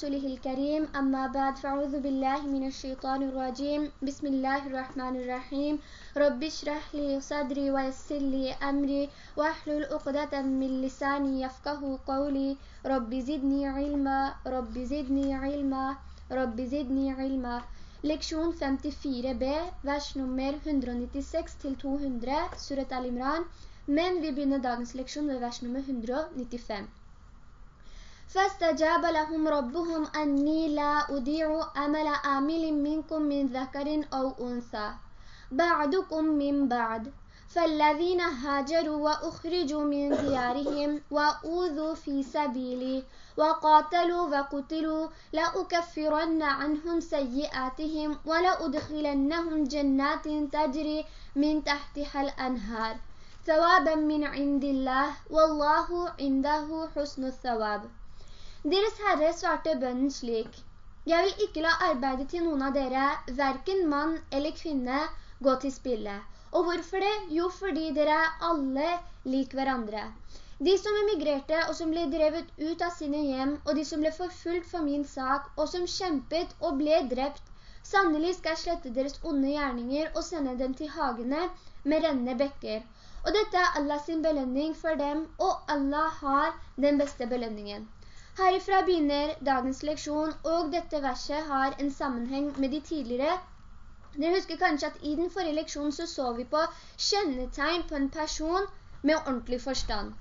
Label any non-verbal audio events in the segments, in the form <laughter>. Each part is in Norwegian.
رسوله الكريم أما بعد فأعوذ بالله من الشيطان الرجيم بسم الله الرحمن الرحيم رب اشرح لي صدري ويسر لي أمري واحلل عقدة من لساني يفقه قولي رب زدني علما رب زدني علما رب زدني علما Leksjon 54b, vers nummer 196 til 200, Surat Al-Imran. Men vi begynner dagens leksjon med vers nummer 195. فاستجاب لهم ربهم أني لا أضيع أمل آمل منكم من ذكر أو أنثى. بعدكم من بعد. فالذين هاجروا وأخرجوا من ديارهم وأوذوا في سبيلي وقاتلوا وقتلوا لأكفرن عنهم سيئاتهم ولأدخلنهم جنات تجري من تحتها الأنهار. ثوابا من عند الله والله عنده حسن الثواب. Deres herre svarte bønnen slik, «Jeg vil ikke la arbeidet til noen av dere, hverken mann eller kvinne, gå til spille. Og hvorfor det? Jo, fordi dere er alle lik hverandre. De som emigrerte og som ble drevet ut av sine hjem, og de som ble forfulgt for min sak, og som kjempet og ble drept, sannelig skal jeg slette deres onde gjerninger og sende dem til hagene med rennende bekker. Og dette er Allahs belønning for dem, og Allah har den beste belønningen. Herifra begynner dagens leksjon, og dette verset har en sammenheng med de tidligere. Dere husker kanskje at i den forrige leksjonen så så vi på kjennetegn på en person med ordentlig forstand.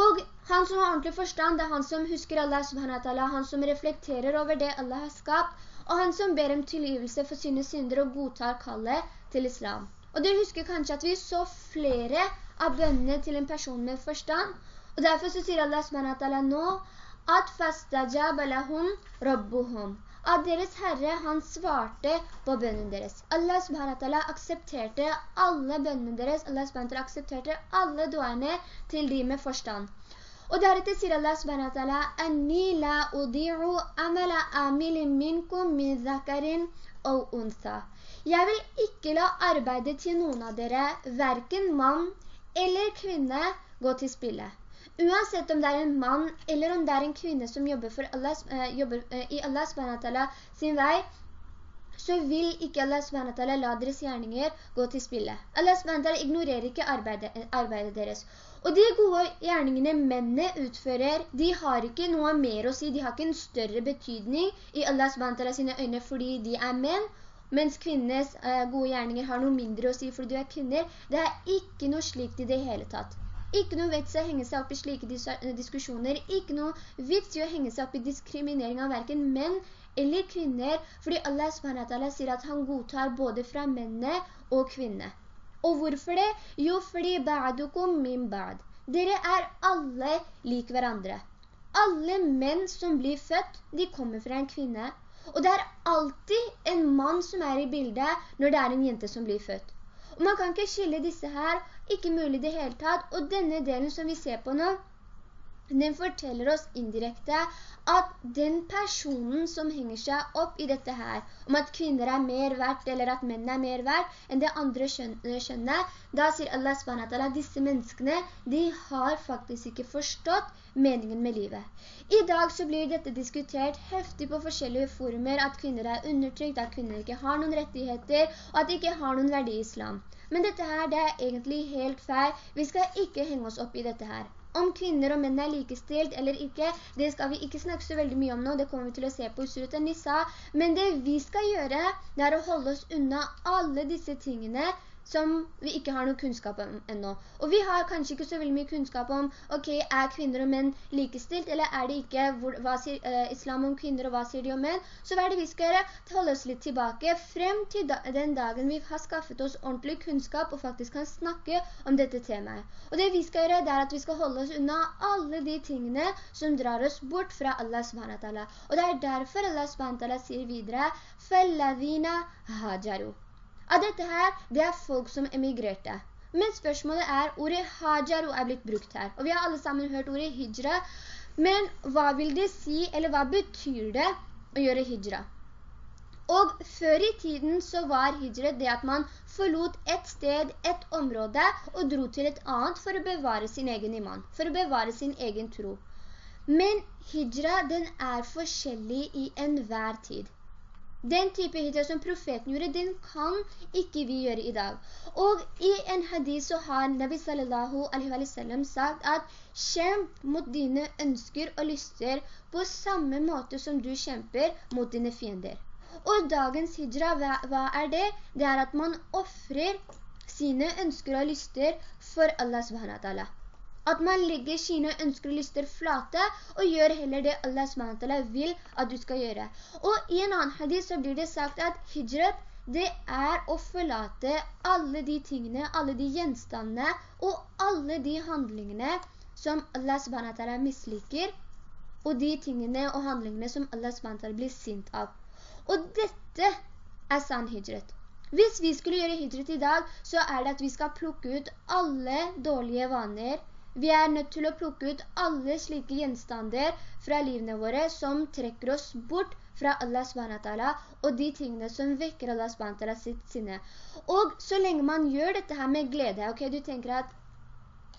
Og han som har ordentlig forstand, det er han som husker Allah subhanahu han som reflekterer over det Allah har skapt, og han som ber om tilgivelse for sine synder og godtar kallet til islam. Og dere husker kanskje at vi så flere av bønnene til en person med forstand, og derfor så sier Allah subhanahu nå at fastajab lahum rabbuhum. At deres Herre, han svarte på bønnen deres. Allah subhanahu aksepterte alle bønnene deres. Allah subhanahu aksepterte alle duene til de med forstand. Og deretter sier Allah subhanahu «Anni la udi'u amala amilin minkum min zakarin og unsa». Jeg vil ikke la arbeidet til noen av dere, hverken mann eller kvinne, gå til spille. Uansett om det er en mann eller om det er en kvinne som jobber, Allah, eh, jobber eh, i Allah SWT sin vei, så vil ikke Allah SWT la deres gjerninger gå til spille. Allah SWT ignorerer ikke arbeidet, arbeidet deres. Og de gode gjerningene mennene utfører, de har ikke noe mer å si, de har ikke en større betydning i Allah SWT sine øyne fordi de er menn, mens kvinnes eh, gode gjerninger har noe mindre å si fordi du er kvinner. Det er ikke noe slikt i det hele tatt. Ikke noe vits å henge seg opp i slike dis eh, diskusjoner. Ikke noe vits å henge seg opp i diskriminering av hverken menn eller kvinner, fordi Allah SWT sier at han godtar både fra mennene og kvinne. Og hvorfor det? Jo, fordi ba'dukum min ba'd. Dere er alle lik hverandre. Alle menn som blir født, de kommer fra en kvinne. Og det er alltid en mann som er i bildet når det er en jente som blir født. Og man kan ikke skille disse her, ikke mulig det hele tatt. Og denne delen som vi ser på nå, den forteller oss indirekte at den personen som henger seg opp i dette her, om at kvinner er mer verdt, eller at menn er mer verdt enn det andre skjønner, da sier Allah SWT at disse menneskene, de har faktisk ikke forstått meningen med livet. I dag så blir dette diskutert heftig på forskjellige forumer, at kvinner er undertrykt, at kvinner ikke har noen rettigheter, og at de ikke har noen verdi i islam. Men dette her, det er egentlig helt feil. Vi skal ikke henge oss opp i dette her. Om kvinner og menn er likestilt eller ikke, det skal vi ikke snakke så veldig mye om nå, det kommer vi til å se på i Surat Nisa. Men det vi skal gjøre, det er å holde oss unna alle disse tingene som vi ikke har noe kunnskap om ennå. Og vi har kanskje ikke så veldig mye kunnskap om, ok, er kvinner og menn likestilt, eller er det ikke? Hva sier eh, islam om kvinner, og hva sier de om menn? Så hva er det vi skal gjøre? Holde oss litt tilbake, frem til da, den dagen vi har skaffet oss ordentlig kunnskap, og faktisk kan snakke om dette temaet. Og det vi skal gjøre, det er at vi skal holde oss unna alle de tingene som drar oss bort fra Allah SWT. Og det er derfor Allah SWT sier videre, «Fellavina hajaru». Av dette her, det er folk som emigrerte. Men spørsmålet er, ordet hajaru er blitt brukt her. Og vi har alle sammen hørt ordet hijra. Men hva vil det si, eller hva betyr det å gjøre hijra? Og før i tiden så var hijra det at man forlot et sted, et område, og dro til et annet for å bevare sin egen iman, for å bevare sin egen tro. Men hijra, den er forskjellig i enhver tid. Den type hijra som profeten gjorde, den kan ikke vi gjøre i dag. Og i en hadith så har Nabi sallallahu alaihi wa sallam sagt at kjemp mot dine ønsker og lyster på samme måte som du kjemper mot dine fiender. Og dagens hijra, hva, hva er det? Det er at man offrer sine ønsker og lyster for Allah subhanahu wa ta'ala. At man legger sine ønsker og lyster flate, og gjør heller det Allah SWT vil at du skal gjøre. Og i en annen hadith så blir det sagt at hijrat, det er å forlate alle de tingene, alle de gjenstandene, og alle de handlingene som Allah SWT misliker, og de tingene og handlingene som Allah SWT blir sint av. Og dette er sann hijrat. Hvis vi skulle gjøre hijrat i dag, så er det at vi skal plukke ut alle dårlige vaner, vi er nødt til å plukke ut alle slike gjenstander fra livene våre som trekker oss bort fra Allah SWT og de tingene som vekker Allah SWT sitt sinne. Og så lenge man gjør dette her med glede, ok, du tenker at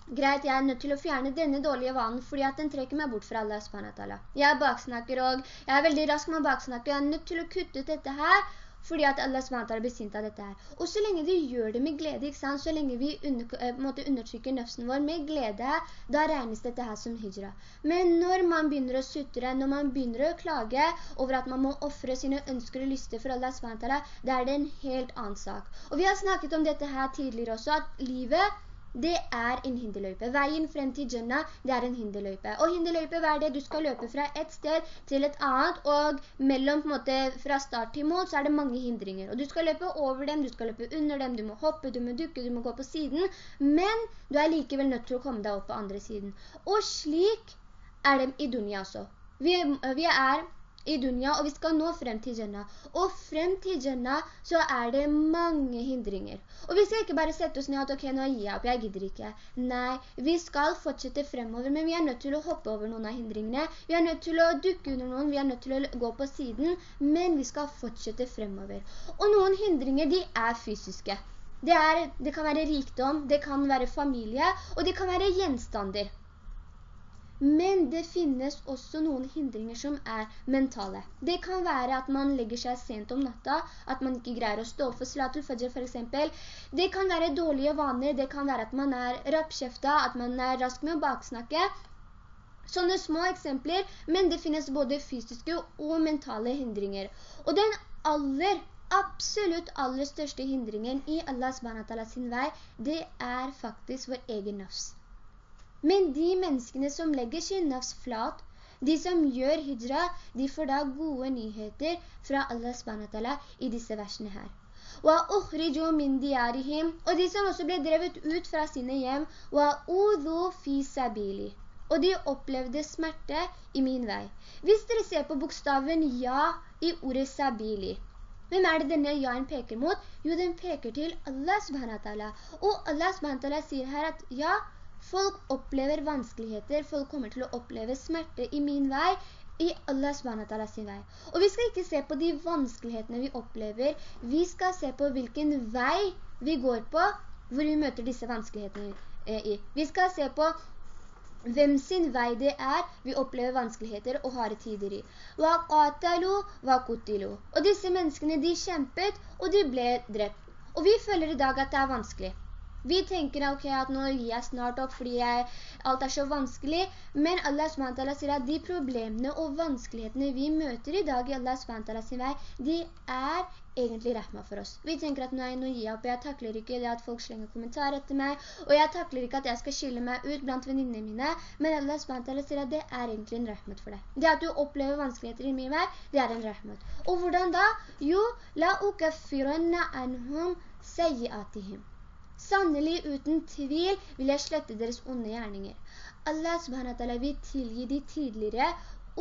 greit, jeg er nødt til å fjerne denne dårlige vanen fordi at den trekker meg bort fra Allah SWT. Jeg baksnakker og jeg er veldig rask med å baksnakke, jeg er nødt til å kutte ut dette her fordi at Allah SWT er besint av dette her. Og så lenge vi gjør det med glede, ikke sant? så lenge vi under, eh, undertrykker nøfsen vår med glede, da regnes dette her som hijra. Men når man begynner å sutre, når man begynner å klage over at man må offre sine ønsker og lyster for Allah SWT, da er det en helt annen sak. Og vi har snakket om dette her tidligere også, at livet det er en hinderløype. Veien frem til Jannah, det er en hinderløype. Og hinderløype, hva er det? Du skal løpe fra et sted til et annet, og mellom, på en måte, fra start til mål, så er det mange hindringer. Og du skal løpe over dem, du skal løpe under dem, du må hoppe, du må dukke, du må gå på siden, men du er likevel nødt til å komme deg opp på andre siden. Og slik er det i dunya også. Vi, vi er i dunya, og vi skal nå frem til Jannah. Og frem til Jannah så er det mange hindringer. Og vi skal ikke bare sette oss ned at ok, nå gir jeg opp, jeg gidder ikke. Nei, vi skal fortsette fremover, men vi er nødt til å hoppe over noen av hindringene. Vi er nødt til å dukke under noen, vi er nødt til å gå på siden, men vi skal fortsette fremover. Og noen hindringer, de er fysiske. Det, er, det kan være rikdom, det kan være familie, og det kan være gjenstander. Men det finnes også noen hindringer som er mentale. Det kan være at man legger seg sent om natta, at man ikke greier å stå for salatul fajr for eksempel. Det kan være dårlige vaner, det kan være at man er rappkjefta, at man er rask med å baksnakke. Sånne små eksempler, men det finnes både fysiske og mentale hindringer. Og den aller, absolutt aller største hindringen i Allah SWT sin vei, det er faktisk vår egen nafs. Men de menneskene som legger sin nafs flat, de som gjør hijra, de får da gode nyheter fra Allah SWT i disse versene her. og de som også ble drevet ut fra sine hjem, og de opplevde smerte i min vei. Hvis dere ser på bokstaven ja i ordet sabili, hvem er det denne ja-en peker mot? Jo, den peker til Allah subhanahu Og Allah subhanahu sier her at ja, Folk opplever vanskeligheter, folk kommer til å oppleve smerte i min vei, i Allah SWT sin vei. Og vi skal ikke se på de vanskelighetene vi opplever, vi skal se på hvilken vei vi går på, hvor vi møter disse vanskelighetene eh, i. Vi skal se på hvem sin vei det er vi opplever vanskeligheter og harde tider i. Og disse menneskene, de kjempet, og de ble drept. Og vi føler i dag at det er vanskelig. Vi tenker ok, at nå gir jeg snart opp fordi jeg, alt er så vanskelig, men Allah SWT sier at de problemene og vanskelighetene vi møter i dag i Allah SWT sin vei, de er egentlig rahma for oss. Vi tenker at nei, nå gir jeg opp, jeg takler ikke det at folk slenger kommentarer etter meg, og jeg takler ikke at jeg skal skille meg ut blant venninne mine, men Allah SWT sier at det er egentlig en rahmat for deg. Det at du opplever vanskeligheter i min vei, det er en rahmat. Og hvordan da? Jo, la ukaffiranna anhum sayyiatihim. Sannelig uten tvil vil jeg slette deres onde gjerninger. Allah subhanahu vil tilgi de tidligere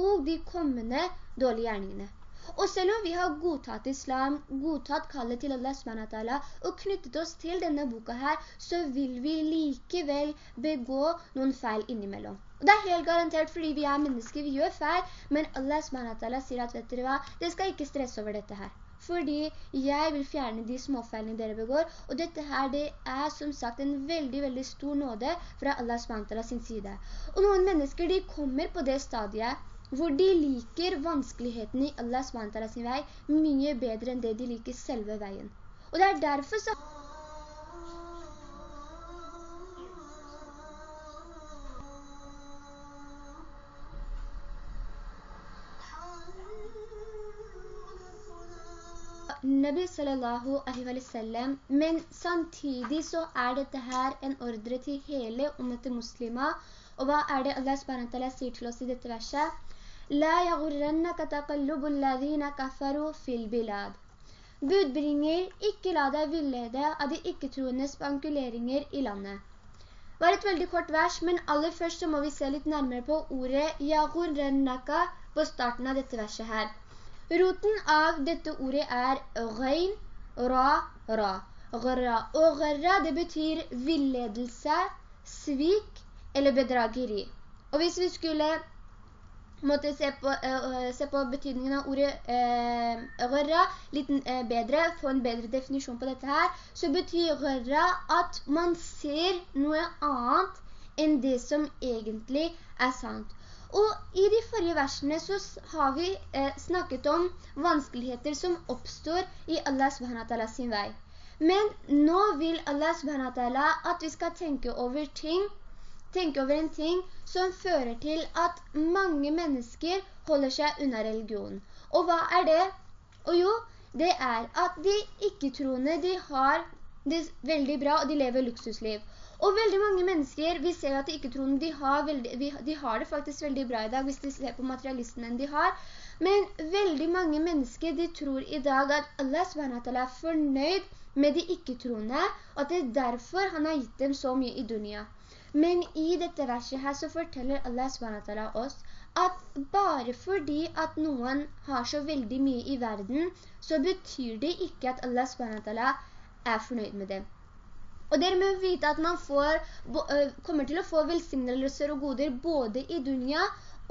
og de kommende dårlige gjerningene. Og selv om vi har godtatt islam, godtatt kallet til Allah subhanahu og knyttet oss til denne boka her, så vil vi likevel begå noen feil innimellom. Og det er helt garantert fordi vi er mennesker, vi gjør feil, men Allah subhanahu sier at vet dere hva, det skal ikke stresse over dette her. Fordi jeg vil fjerne de småfeilene dere begår, og dette her, det er som sagt en veldig, veldig stor nåde fra Allah SWT sin side. Og noen mennesker, de kommer på det stadiet hvor de liker vanskelighetene i Allah SWT sin vei mye bedre enn det de liker selve veien. Og det er derfor så... Nabi sallallahu alaihi wa sallam, men samtidig så er dette her en ordre til hele ummet muslimer. Og hva er det Allah SWT sier til oss i dette verset? «La yagurrannaka taqallubu alladhina kafaru fil bilad». Budbringer, ikke la deg villede av de ikke-troende spankuleringer i landet. Det var et veldig kort vers, men aller først så må vi se litt nærmere på ordet «yagurrannaka» på starten av dette verset her. Roten av dette ordet er «rein», «ra», «ra». «Ra» og «ra» det betyr villedelse, svik eller bedrageri. Og hvis vi skulle måtte se på, uh, se på betydningen av ordet uh, «gharra» litt uh, bedre, få en bedre definisjon på dette her, så betyr «ra» at man ser noe annet enn det som egentlig er sant. Og i de forrige versene så har vi eh, snakket om vanskeligheter som oppstår i Allah subhanahu sin vei. Men nå vil Allah subhanahu at vi skal tenke over ting, tenke over en ting som fører til at mange mennesker holder seg unna religion. Og hva er det? Og jo, det er at de ikke-troende, de har det veldig bra, og de lever luksusliv. Og veldig mange mennesker, vi ser at de ikke-troende, de, har de har det faktisk veldig bra i dag, hvis de ser på materialistene de har. Men veldig mange mennesker, de tror i dag at Allah SWT er fornøyd med de ikke-troende, og at det er derfor han har gitt dem så mye i dunia. Men i dette verset her så forteller Allah SWT oss at bare fordi at noen har så veldig mye i verden, så betyr det ikke at Allah SWT er fornøyd med dem. Og dere må vite at man får, kommer til å få velsignelser og goder både i dunya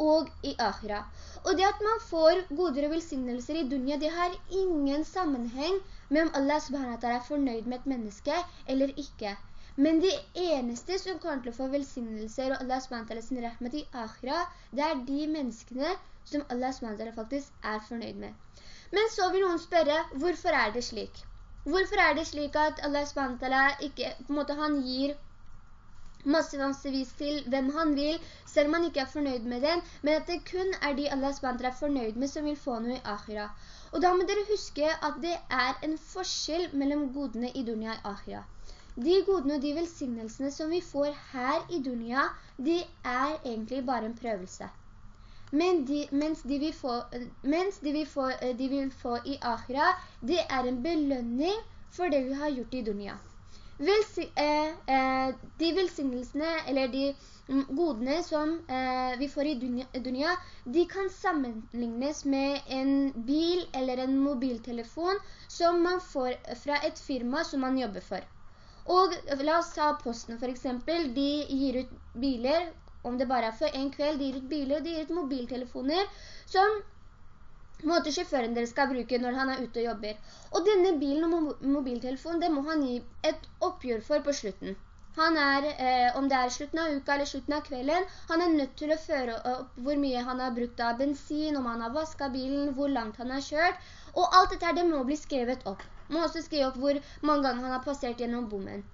og i akhira. Og det at man får goder og velsignelser i dunya, det har ingen sammenheng med om Allah subhanahu er fornøyd med et menneske eller ikke. Men de eneste som kommer til å få velsignelser og Allah subhanahu sin rahmat i akhira, det er de menneskene som Allah subhanahu faktisk er fornøyd med. Men så vil noen spørre, hvorfor er det slik? Hvorfor er det slik at Allah SWT ikke, på en måte, han gir massevis til hvem han vil, selv om han ikke er fornøyd med den, men at det kun er de Allah SWT er fornøyd med som vil få noe i akhira. Og da må dere huske at det er en forskjell mellom godene i dunya og akhira. De godene og de velsignelsene som vi får her i dunya, de er egentlig bare en prøvelse. Men de, mens, de vil, få, mens de, vil få, eh, de vil få i akhira, det er en belønning for det vi har gjort i dunya. Velsi, eh, eh, de velsignelsene, eller de mm, godene som eh, vi får i dunya, dunya, de kan sammenlignes med en bil eller en mobiltelefon som man får fra et firma som man jobber for. Og la oss ta posten for eksempel, de gir ut biler, om det bare er for en kveld, de gir ut biler, og de gir ut mobiltelefoner, som måte sjåføren dere skal bruke når han er ute og jobber. Og denne bilen og mobiltelefonen, det må han gi et oppgjør for på slutten. Han er, eh, om det er slutten av uka eller slutten av kvelden, han er nødt til å føre opp hvor mye han har brukt av bensin, om han har vasket bilen, hvor langt han har kjørt, og alt dette det må bli skrevet opp. Må også skrive opp hvor mange ganger han har passert gjennom bommen.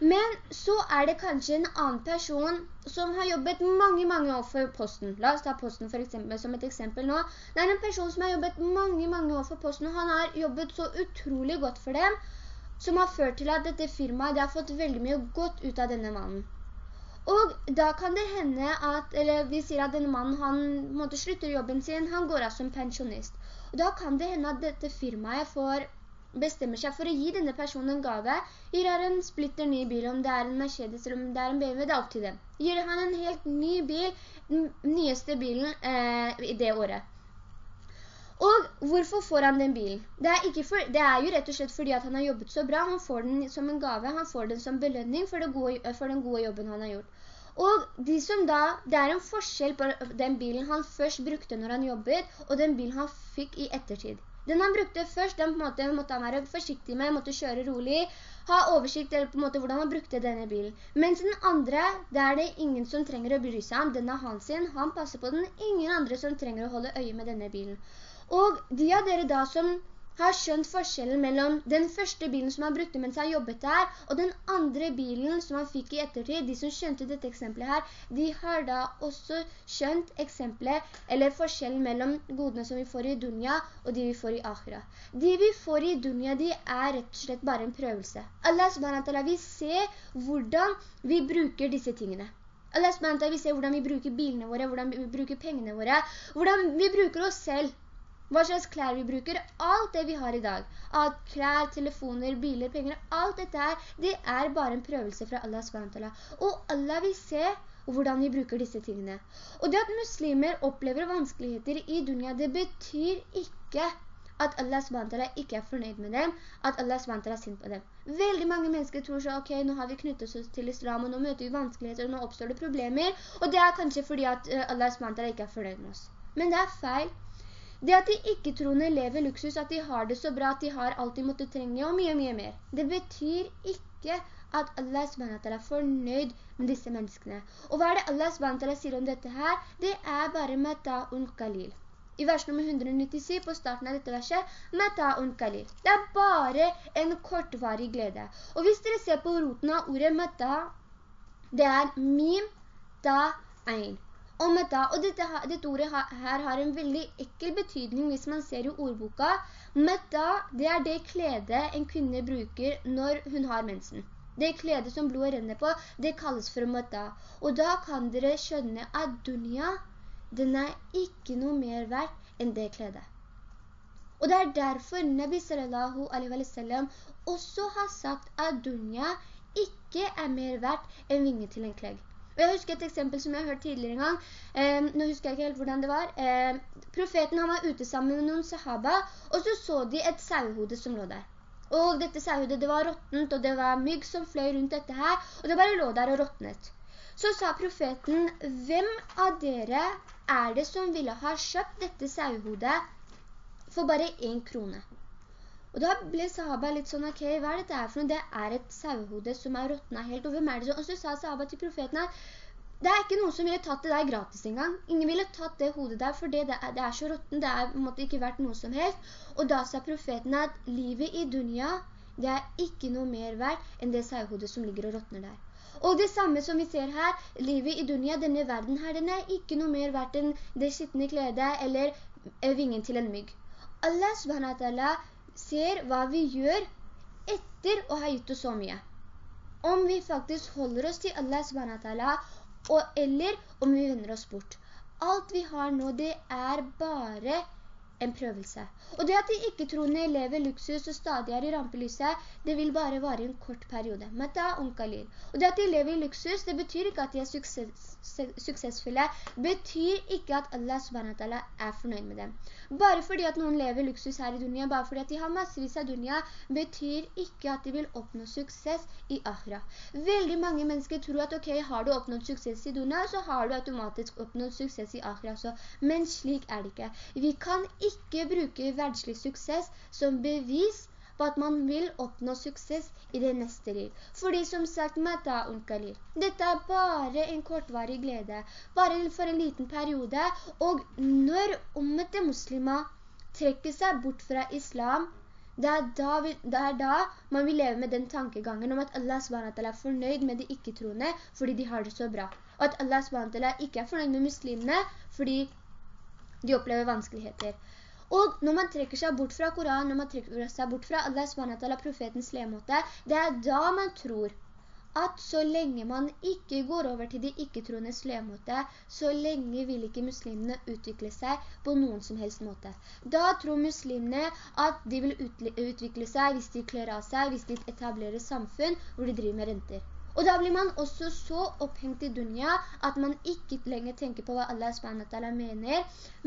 Men så er det kanskje en annen person som har jobbet mange, mange år for posten. La oss ta posten for eksempel, som et eksempel nå. Det er en person som har jobbet mange, mange år for posten, og han har jobbet så utrolig godt for dem, som har ført til at dette firmaet har fått veldig mye godt ut av denne mannen. Og da kan det hende at, eller vi sier at denne mannen, han måtte slutte jobben sin, han går av som pensjonist. Og da kan det hende at dette firmaet får bestemmer seg for å gi denne personen en gave, gir han en splitter ny bil, om det er en Mercedes eller om det er en BMW, det er opp til dem. Gir han en helt ny bil, den nyeste bilen eh, i det året. Og hvorfor får han den bilen? Det er, for, det er, jo rett og slett fordi at han har jobbet så bra, han får den som en gave, han får den som belønning for, gode, for den gode jobben han har gjort. Og de som da, det er en forskjell på den bilen han først brukte når han jobbet, og den bilen han fikk i ettertid. Den han brukte først, den måte, måtte han være forsiktig med, måtte kjøre rolig, ha oversikt eller på en måte hvordan han brukte denne bilen. Mens den andre, der er det ingen som trenger å bry seg om, den er hans sin, han passer på den, ingen andre som trenger å holde øye med denne bilen. Og de av dere da som har skjønt forskjellen mellom den første bilen som han brukte mens han jobbet der, og den andre bilen som han fikk i ettertid. De som skjønte dette eksempelet her, de har da også skjønt eksempelet, eller forskjellen mellom godene som vi får i dunya, og de vi får i akhira. De vi får i dunya, de er rett og slett bare en prøvelse. Allah subhanahu vil se hvordan vi bruker disse tingene. Allah subhanahu vil se hvordan vi bruker bilene våre, hvordan vi bruker pengene våre, hvordan vi bruker oss selv. Hva slags klær vi bruker, alt det vi har i dag. Alt klær, telefoner, biler, penger, alt dette her, det er bare en prøvelse fra Allah SWT. Og Allah vil se hvordan vi bruker disse tingene. Og det at muslimer opplever vanskeligheter i dunia, det betyr ikke at Allah SWT ikke er fornøyd med dem, at Allah SWT er sint på dem. Veldig mange mennesker tror så, ok, nå har vi knyttet oss til islam, og nå møter vi vanskeligheter, og nå oppstår det problemer, og det er kanskje fordi at eh, Allah SWT ikke er fornøyd med oss. Men det er feil. Det at de ikke-troende lever luksus, at de har det så bra, at de har alt de måtte trenge, og mye, mye mer. Det betyr ikke at Allah SWT er fornøyd med disse menneskene. Og hva er det Allah SWT sier om dette her? Det er bare mata'un qalil. I vers nummer 197 på starten av dette verset, mata'un qalil. Det er bare en kortvarig glede. Og hvis dere ser på roten av ordet mata, det er mim, da, ein. Og meta, og dette, dette ordet her har en veldig ekkel betydning hvis man ser i ordboka. Mata, det er det klede en kvinne bruker når hun har mensen. Det klede som blodet renner på, det kalles for mata. Og da kan dere skjønne at dunya, den er ikke noe mer verdt enn det kledet. Og det er derfor Nabi sallallahu alaihi wa sallam også har sagt at dunya ikke er mer verdt enn vinge til en klegg. Og jeg husker et eksempel som jeg har hørt tidligere en gang. Eh, nå husker jeg ikke helt hvordan det var. Eh, profeten han var ute sammen med noen sahaba, og så så de et sauhode som lå der. Og dette sauhodet, det var råttent, og det var mygg som fløy rundt dette her, og det bare lå der og råttnet. Så sa profeten, hvem av dere er det som ville ha kjøpt dette sauhodet for bare en krone? Og da ble sahaba litt sånn, ok, hva er dette for noe? Det er et sauhode som er råttnet helt, og hvem er det så? Og så sa sahaba til profeten at det er ikke noen som ville tatt det der gratis engang. Ingen ville tatt det hodet der, for det, det, er, så råtten, det er måtte ikke vært noe som helst. Og da sa profeten at livet i dunja, det er ikke noe mer verdt enn det sauhodet som ligger og råttner der. Og det samme som vi ser her, livet i dunja, denne verden her, den er ikke noe mer verdt enn det skittende kledet eller eh, vingen til en mygg. Allah subhanahu wa ta'ala ser hva vi gjør etter å ha gitt oss så mye. Om vi faktisk holder oss til Allah subhanahu eller om vi vender oss bort. Alt vi har nå, det er bare en prøvelse. Og det at de ikke-troende lever luksus og stadig er i rampelyset, det vil bare vare en kort periode. Og det at de lever i luksus, det betyr ikke at de er suksess, suksessfulle, betyr ikke at Allah SWT er fornøyd med dem. Bare fordi at noen lever luksus her i dunya, bare fordi at de har massevis av dunya, betyr ikke at de vil oppnå suksess i akhira. Veldig mange mennesker tror at ok, har du oppnådd suksess i dunya, så har du automatisk oppnådd suksess i akhira også. Men slik er det ikke. Vi kan ikke bruke verdslig suksess som bevis på at man vil oppnå suksess i det neste liv. Fordi som sagt, mata'un kalir. Dette er bare en kortvarig glede, bare for en liten periode, og når ummete muslimer trekker seg bort fra islam, det er, da, vi, det er da man vil leve med den tankegangen om at Allah SWT er fornøyd med de ikke-troende fordi de har det så bra. Og at Allah SWT ikke er fornøyd med muslimene fordi de opplever vanskeligheter. Og når man trekker seg bort fra Koran, når man trekker seg bort fra Allah SWT, profetens lemåte, det er da man tror at så lenge man ikke går over til de ikke-troendes lemåte, så lenge vil ikke muslimene utvikle seg på noen som helst måte. Da tror muslimene at de vil utvikle seg hvis de klør av seg, hvis de etablerer samfunn hvor de driver med renter. Og da blir man også så opphengt i dunya at man ikke lenger tenker på hva Allah SWT mener.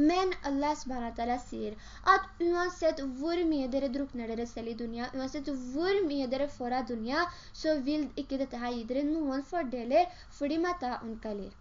Men Allah SWT sier at uansett hvor mye dere drukner dere selv i dunya, uansett hvor mye dere får av dunya, så vil ikke dette her gi dere noen fordeler, fordi mata'un kalir.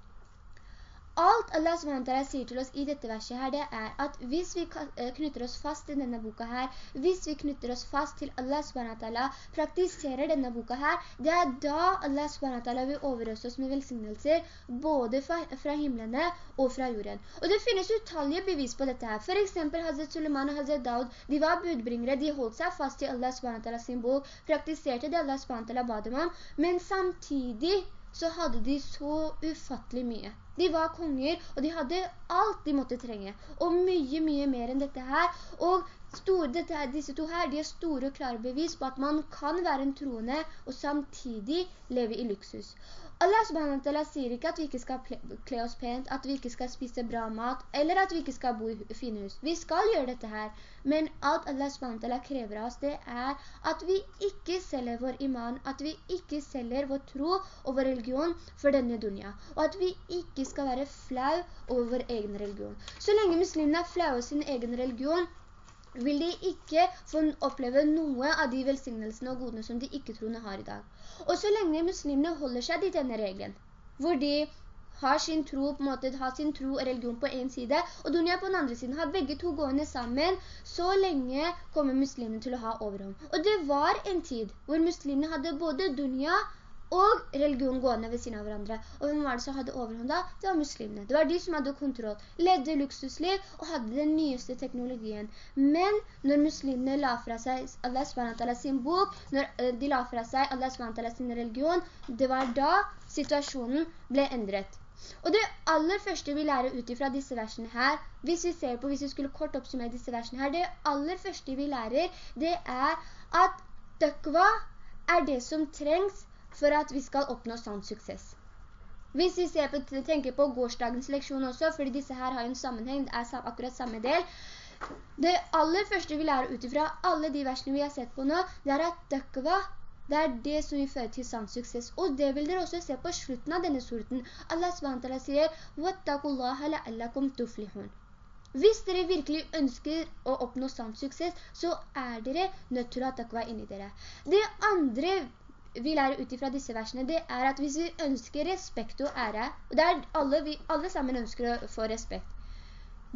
Alt Allah SWT sier til oss i dette verset her, det er at hvis vi eh, knytter oss fast til denne boka her, hvis vi knytter oss fast til Allah SWT, praktiserer denne boka her, det er da Allah SWT vil overrøse oss med velsignelser, både fra, fra himmelene og fra jorden. Og det finnes utallige bevis på dette her. For eksempel Hazret Suleiman og Hazret Daud, de var budbringere, de holdt seg fast til Allah SWT sin bok, praktiserte det Allah SWT ba dem om, men samtidig så hadde de så ufattelig mye. De var konger, og de hadde alt de måtte trenge. Og mye, mye mer enn dette her. Og store, dette disse to her, de er store og klare bevis på at man kan være en troende og samtidig leve i luksus. Allah subhanahu sier ikke at vi ikke skal kle oss pent, at vi ikke skal spise bra mat, eller at vi ikke skal bo i fine hus. Vi skal gjøre dette her, men alt Allah subhanahu krever av oss, det er at vi ikke selger vår iman, at vi ikke selger vår tro og vår religion for denne dunya, og at vi ikke skal være flau over vår egen religion. Så lenge muslimene er flau over sin egen religion, vil de ikke få oppleve noe av de velsignelsene og godene som de ikke-troende har i dag. Og så lenge muslimene holder seg til denne regelen, hvor de har sin tro, på en måte, har sin tro og religion på en side, og dunya på den andre siden, har begge to gående sammen, så lenge kommer muslimene til å ha overhånd. Og det var en tid hvor muslimene hadde både dunya og religion gående ved siden av hverandre. Og hvem var det som hadde overhånd da? Det var muslimene. Det var de som hadde kontroll, ledde luksusliv og hadde den nyeste teknologien. Men når muslimene la fra seg Allah SWT sin bok, når eh, de la fra seg Allah SWT sin religion, det var da situasjonen ble endret. Og det aller første vi lærer ut fra disse versene her, hvis vi ser på, hvis vi skulle kort oppsummere disse versene her, det aller første vi lærer, det er at døkva er det som trengs for at vi skal oppnå sånn suksess. Hvis vi på, tenker på gårsdagens leksjon også, fordi disse her har en sammenheng, det er akkurat samme del, det aller første vi lærer utifra alle de versene vi har sett på nå, det er at taqwa, det er det som vil føre til sann suksess. Og det vil dere også se på slutten av denne surten. Allah SWT sier, «Wattakullaha la'allakum tuflihun». Hvis dere virkelig ønsker å oppnå sann suksess, så er dere nødt til å ha takva inni dere. Det andre vi lærer ut fra disse versene, det er at hvis vi ønsker respekt og ære, og det er alle, vi, alle sammen ønsker å få respekt,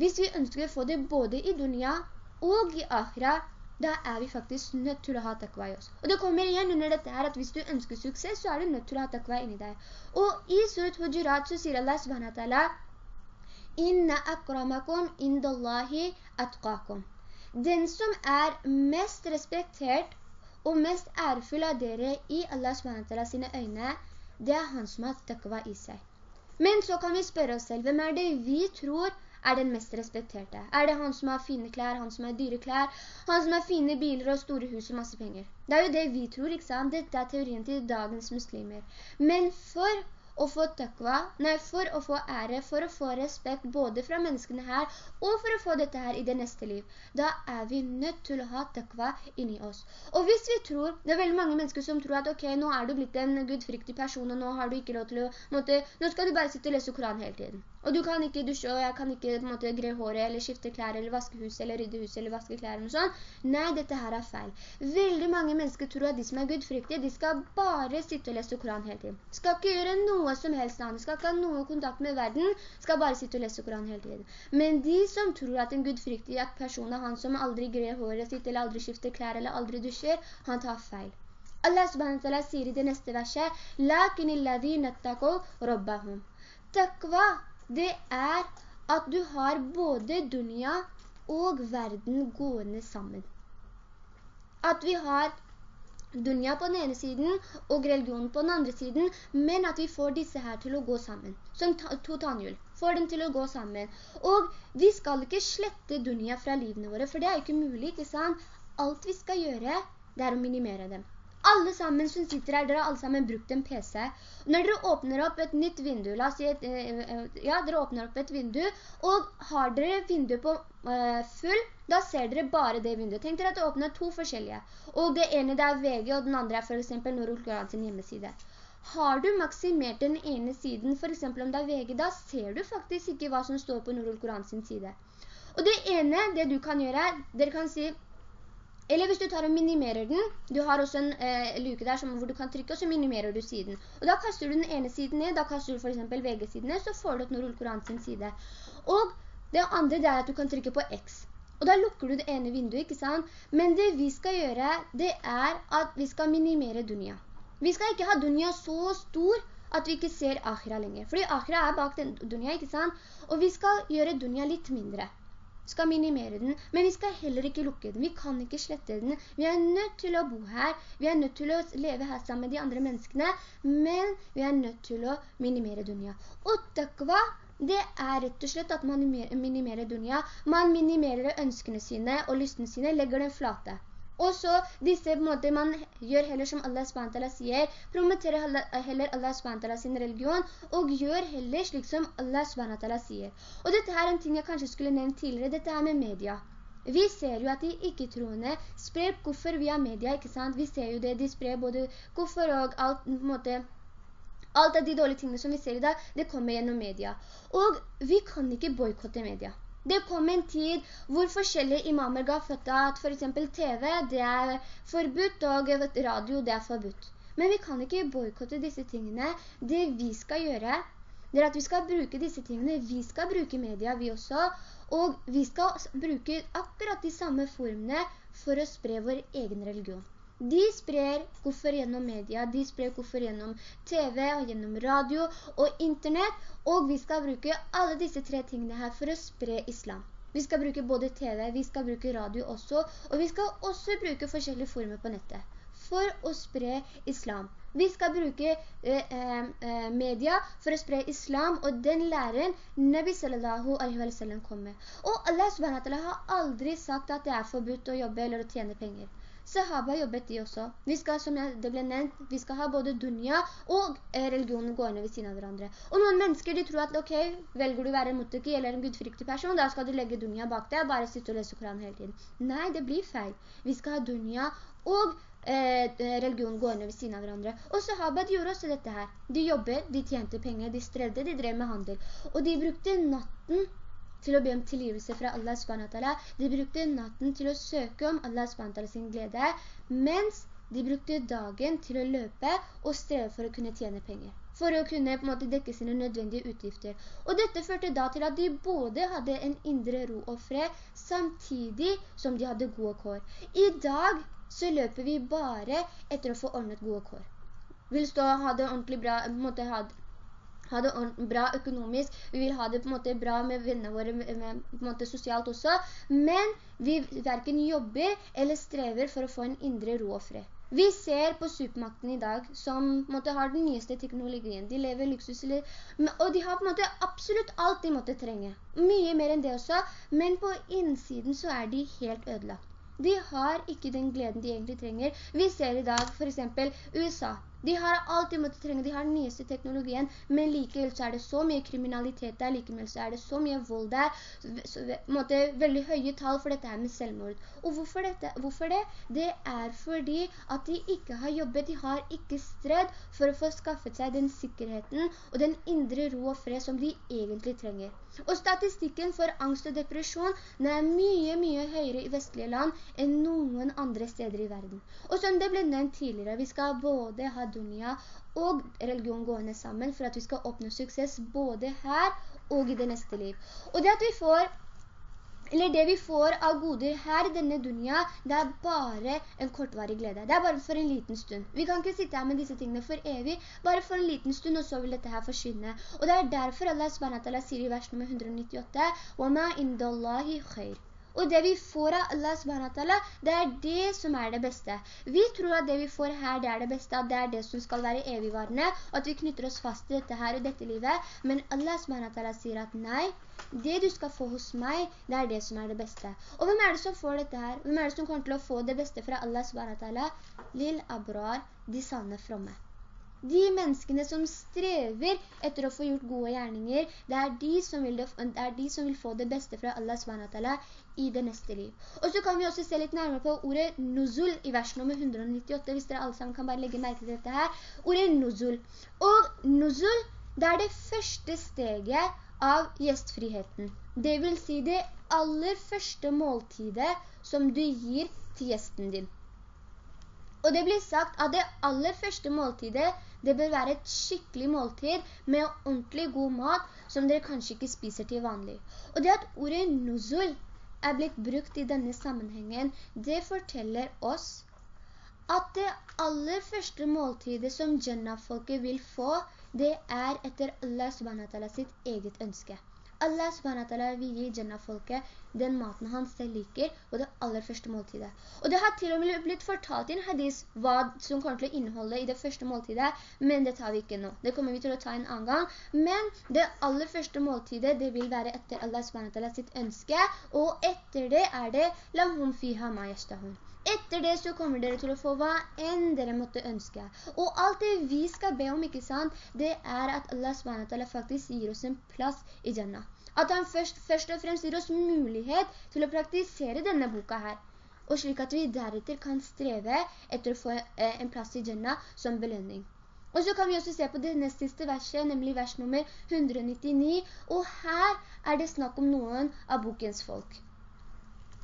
hvis vi ønsker å få det både i dunya og i akhira, da er vi faktisk nødt til å ha takva i oss. Og det kommer igjen under dette her at hvis du ønsker suksess, så er du nødt til å ha takva inni deg. Og i surat Hujurat så sier Allah subhanahu «Inna akramakum indallahi atqakum». Den som er mest respektert og mest ærefull av dere i Allah SWT sine øyne, det er han som har takva i seg. Men så kan vi spørre oss selv, hvem er det vi tror er den mest respekterte? Er det han som har fine klær, han som har dyre klær, han som har fine biler og store hus og masse penger? Det er jo det vi tror, ikke sant? Dette er teorien til dagens muslimer. Men for å få takva, nei, for å få ære, for å få respekt både fra menneskene her, og for å få dette her i det neste liv. Da er vi nødt til å ha takva inni oss. Og hvis vi tror, det er veldig mange mennesker som tror at ok, nå er du blitt en gudfryktig person, og nå har du ikke lov til å, måtte, nå skal du bare sitte og lese Koran hele tiden. Og du kan ikke dusje, og jeg kan ikke måte, gre håret, eller skifte klær, eller vaske huset, eller rydde huset, eller vaske klær, eller noe sånt. Nei, dette her er feil. Veldig mange mennesker tror at de som er gudfryktige, de skal bare sitte og lese Koran hele tiden. Skal ikke gjøre noe som helst annet, skal ikke ha noe kontakt med verden, skal bare sitte og lese Koran hele tiden. Men de som tror at en gudfryktig person er han som aldri grer håret sitt, eller aldri skifter klær, eller aldri dusjer, han tar feil. Allah subhanahu sier i det neste verset, «Lakin illadhina attaqo rabbahum». Takva det er at du har både dunya og verden gående sammen. At vi har dunya på den ene siden og religion på den andre siden, men at vi får disse her til å gå sammen. Som to tannhjul. Får dem til å gå sammen. Og vi skal ikke slette dunya fra livene våre, for det er ikke mulig, ikke sant? Alt vi skal gjøre, det er å minimere dem. Alle sammen som sitter her, dere har alle sammen brukt en PC. Når dere åpner opp et nytt vindu, la oss si et, eh, eh, ja, dere åpner opp et vindu, og har dere vindu på uh, full, da ser dere bare det vinduet. Tenk dere at dere åpner to forskjellige, og det ene det er VG, og den andre er for eksempel Norul Koran sin hjemmeside. Har du maksimert den ene siden, for eksempel om det er VG, da ser du faktisk ikke hva som står på Norul Koran sin side. Og det ene, det du kan gjøre, dere kan si, Eller hvis du tar og minimerer den, du har også en eh, luke der som, hvor du kan trykke, og så minimerer du siden. Og da kaster du den ene siden ned, da kaster du for eksempel VG-siden ned, så får du opp Norul Koran sin side. Og det andre det er at du kan trykke på X. Og da lukker du det ene vinduet, ikke sant? Men det vi skal gjøre, det er at vi skal minimere dunya. Vi skal ikke ha dunya så stor at vi ikke ser akhira lenger. Fordi akhira er bak den dunya, ikke sant? Og vi skal gjøre dunya litt mindre skal minimere den, men vi skal heller ikke lukke den. Vi kan ikke slette den. Vi er nødt til å bo her. Vi er nødt til å leve her sammen med de andre menneskene, men vi er nødt til å minimere dunya. Og takva, det er rett og slett at man minimerer dunya. Man minimerer ønskene sine og lystene sine, legger den flate. Og så disse på en måte man gjør heller som Allah SWT sier, promoterer heller Allah SWT sin religion, og gjør heller slik som Allah SWT sier. Og dette her er en ting jeg kanskje skulle nevnt tidligere, dette her med media. Vi ser jo at de ikke-troende sprer koffer via media, ikke sant? Vi ser jo det, de sprer både koffer og alt, på en måte, alt av de dårlige tingene som vi ser i dag, det kommer gjennom media. Og vi kan ikke boykotte media. Det kom en tid hvor forskjellige imamer ga føtta at for eksempel TV det er forbudt og radio det er forbudt. Men vi kan ikke boykotte disse tingene. Det vi skal gjøre, det er at vi skal bruke disse tingene. Vi skal bruke media, vi også. Og vi skal bruke akkurat de samme formene for å spre vår egen religion. De sprer koffer gjennom media, de sprer koffer gjennom TV, og gjennom radio og internett, og vi skal bruke alle disse tre tingene her for å spre islam. Vi skal bruke både TV, vi skal bruke radio også, og vi skal også bruke forskjellige former på nettet for å spre islam. Vi skal bruke eh, eh, media for å spre islam, og den læren Nabi sallallahu alaihi wa sallam kom med. Og Allah subhanahu har aldri sagt at det er forbudt å jobbe eller å tjene penger. Sahaba jobbet de også. Vi skal, som det ble nevnt, vi skal ha både dunya og eh, religionen gående ved siden av hverandre. Og noen mennesker, de tror at, ok, velger du å være en muttaki eller en gudfryktig person, da skal du legge dunya bak deg og bare sitte og lese Koran hele tiden. Nei, det blir feil. Vi skal ha dunya og eh, religion gående ved siden av hverandre. Og sahaba, de gjorde også dette her. De jobbet, de tjente penger, de strevde, de drev med handel. Og de brukte natten til å be om tilgivelse fra Allah SWT. De brukte natten til å søke om Allah SWT sin glede, mens de brukte dagen til å løpe og streve for å kunne tjene penger. For å kunne på en måte dekke sine nødvendige utgifter. Og dette førte da til at de både hadde en indre ro og fred, samtidig som de hadde gode kår. I dag så løper vi bare etter å få ordnet gode kår. Vil stå ha det ordentlig bra, på en måte ha ha det bra økonomisk, vi vil ha det på en måte bra med vennene våre, med, med, på en måte sosialt også, men vi hverken jobber eller strever for å få en indre ro og fred. Vi ser på supermakten i dag som måte, har den nyeste teknologien. De lever luksus, og de har på en måte absolutt alt de måtte trenge. Mye mer enn det også, men på innsiden så er de helt ødelagt. De har ikke den gleden de egentlig trenger. Vi ser i dag for eksempel USA. De har alt de måtte trenge, de har den nyeste teknologien, men likevel så er det så mye kriminalitet der, likevel så er det så mye vold der, så, måtte, veldig høye tall for dette her med selvmord. Og hvorfor, dette, hvorfor det? Det er fordi at de ikke har jobbet, de har ikke stredd for å få skaffet seg den sikkerheten og den indre ro og fred som de egentlig trenger. Og statistikken for angst og depresjon er mye, mye høyere i vestlige land enn noen andre steder i verden. Og som det ble nevnt tidligere, vi skal både ha dunya og religion gående sammen for at vi skal oppnå suksess både her og i det neste liv. Og det at vi får eller det vi får av goder her i denne dunya, det er bare en kortvarig glede. Det er bare for en liten stund. Vi kan ikke sitte her med disse tingene for evig, bare for en liten stund, og så vil dette her forsvinne. Og det er derfor Allah sier i vers nummer 198, وَمَا «Wama اللَّهِ khair» og det vi får av Allah subhanahu det er det som er det beste. Vi tror at det vi får her, det er det beste, at det er det som skal være evigvarende, og at vi knytter oss fast til dette her og dette livet. Men Allah subhanahu sier at nei, det du skal få hos meg, det er det som er det beste. Og hvem er det som får dette her? Hvem er det som kommer til å få det beste fra Allah subhanahu Lil abrar, de sanne fromme. De menneskene som strever etter å få gjort gode gjerninger, det er de som vil, det de som vil få det beste fra Allah SWT i det neste liv. Og så kan vi også se litt nærmere på ordet nuzul i vers nummer 198, hvis dere alle sammen kan bare legge merke til dette her. Ordet nuzul. Og nuzul, det er det første steget av gjestfriheten. Det vil si det aller første måltidet som du gir til gjesten din. Og det blir sagt at det aller første måltidet, det bør være et skikkelig måltid med ordentlig god mat som dere kanskje ikke spiser til vanlig. Og det at ordet nuzul er blitt brukt i denne sammenhengen, det forteller oss at det aller første måltidet som Jannah-folket vil få, det er etter Allah subhanahu sitt eget ønske. Allah subhanahu vil gi Jannah-folket den maten han selv liker, og det aller første måltidet. Og det har til og med blitt fortalt i en hadis hva som kommer til å inneholde i det første måltidet, men det tar vi ikke nå. Det kommer vi til å ta en annen gang. Men det aller første måltidet, det vil være etter Allah subhanahu sitt ønske, og etter det er det «Lahum fiha ma yashtahun». Etter det så kommer dere til å få hva enn dere måtte ønske. Og alt det vi skal be om, ikke sant, det er at Allah SWT faktisk gir oss en plass i Jannah. At han først, først og fremst gir oss mulighet til å praktisere denne boka her. Og slik at vi deretter kan streve etter å få eh, en plass i Jannah som belønning. Og så kan vi også se på det nest siste verset, nemlig vers nummer 199, og her er det snakk om noen av bokens folk.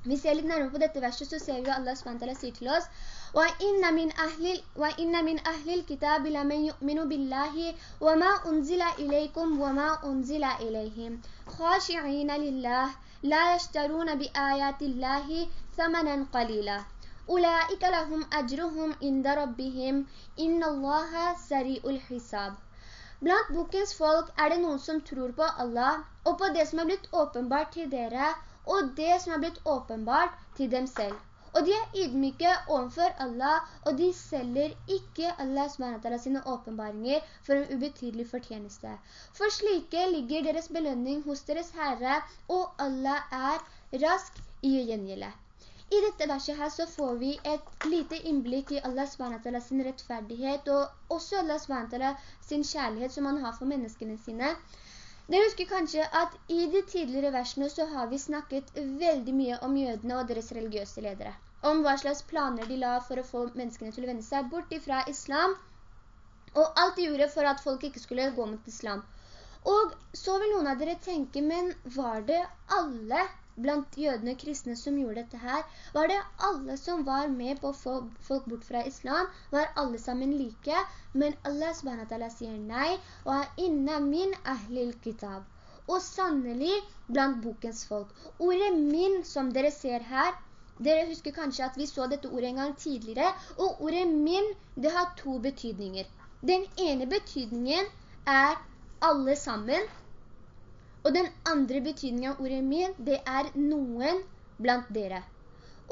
Vi ser litt nærmere på dette verset, så ser vi at Allah SWT sier til oss وَإِنَّ مِنْ أَهْلِ, الْكِتَابِ لَمَنْ يُؤْمِنُ بِاللَّهِ وَمَا أُنزِلَ إِلَيْكُمْ وَمَا أُنزِلَ إِلَيْهِمْ. خَاشِعِينَ لِلَّهِ لَا يَشْتَرُونَ بِآيَاتِ اللَّهِ ثَمَنًا قَلِيلًا. أُولَئِكَ لَهُمْ أَجْرُهُمْ عِنْدَ رَبِّهِمْ. إِنَّ اللَّهَ سَرِيءُ الْحِسَابِ. Blant bokens folk er det noen som tror på Allah, og på det som er blitt åpenbart til dere, og det som er blitt åpenbart til dem selv. Og de er ydmyke overfor Allah, og de selger ikke Allah SWT sine åpenbaringer for en ubetydelig fortjeneste. For slike ligger deres belønning hos deres Herre, og Allah er rask i å gjengjelde. I dette verset her så får vi et lite innblikk i Allah SWT sin rettferdighet, og også Allah SWT sin kjærlighet som han har for menneskene sine. Dere husker kanskje at i de tidligere versene så har vi snakket veldig mye om jødene og deres religiøse ledere. Om hva slags planer de la for å få menneskene til å vende seg bort ifra islam. Og alt de gjorde for at folk ikke skulle gå mot islam. Og så vil noen av dere tenke, men var det alle blant jødene og kristne som gjorde dette her, var det alle som var med på å få folk bort fra islam, var alle sammen like, men Allah subhanahu sier nei, og er inna min ahlil kitab. Og sannelig blant bokens folk. Ordet min som dere ser her, dere husker kanskje at vi så dette ordet en gang tidligere, og ordet min, det har to betydninger. Den ene betydningen er alle sammen, og den andre betydningen av ordet min, det er noen blant dere.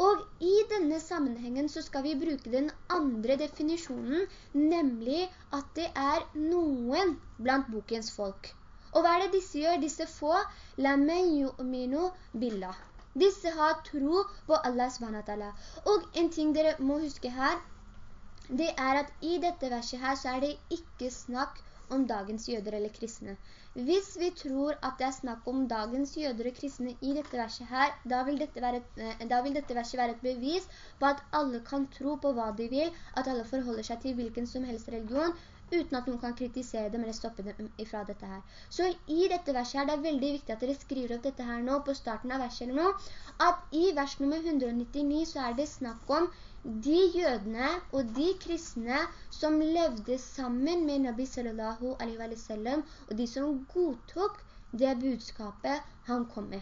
Og i denne sammenhengen så skal vi bruke den andre definisjonen, nemlig at det er noen blant bokens folk. Og hva er det disse gjør? Disse få, la yu'minu billah. Disse har tro på Allah SWT. Og en ting dere må huske her, det er at i dette verset her så er det ikke snakk om dagens jøder eller kristne. Hvis vi tror at det er snakk om dagens jøder og kristne i dette verset her, da vil dette, et, eh, da vil dette verset være et bevis på at alle kan tro på hva de vil, at alle forholder seg til hvilken som helst religion, uten at noen kan kritisere dem eller stoppe dem ifra dette her. Så i dette verset her, det er veldig viktig at dere skriver opp dette her nå, på starten av verset eller nå, at i vers nummer 199 så er det snakk om de jødene og de kristne som levde sammen med Nabi sallallahu alaihi wa sallam, og de som godtok det budskapet han kom med.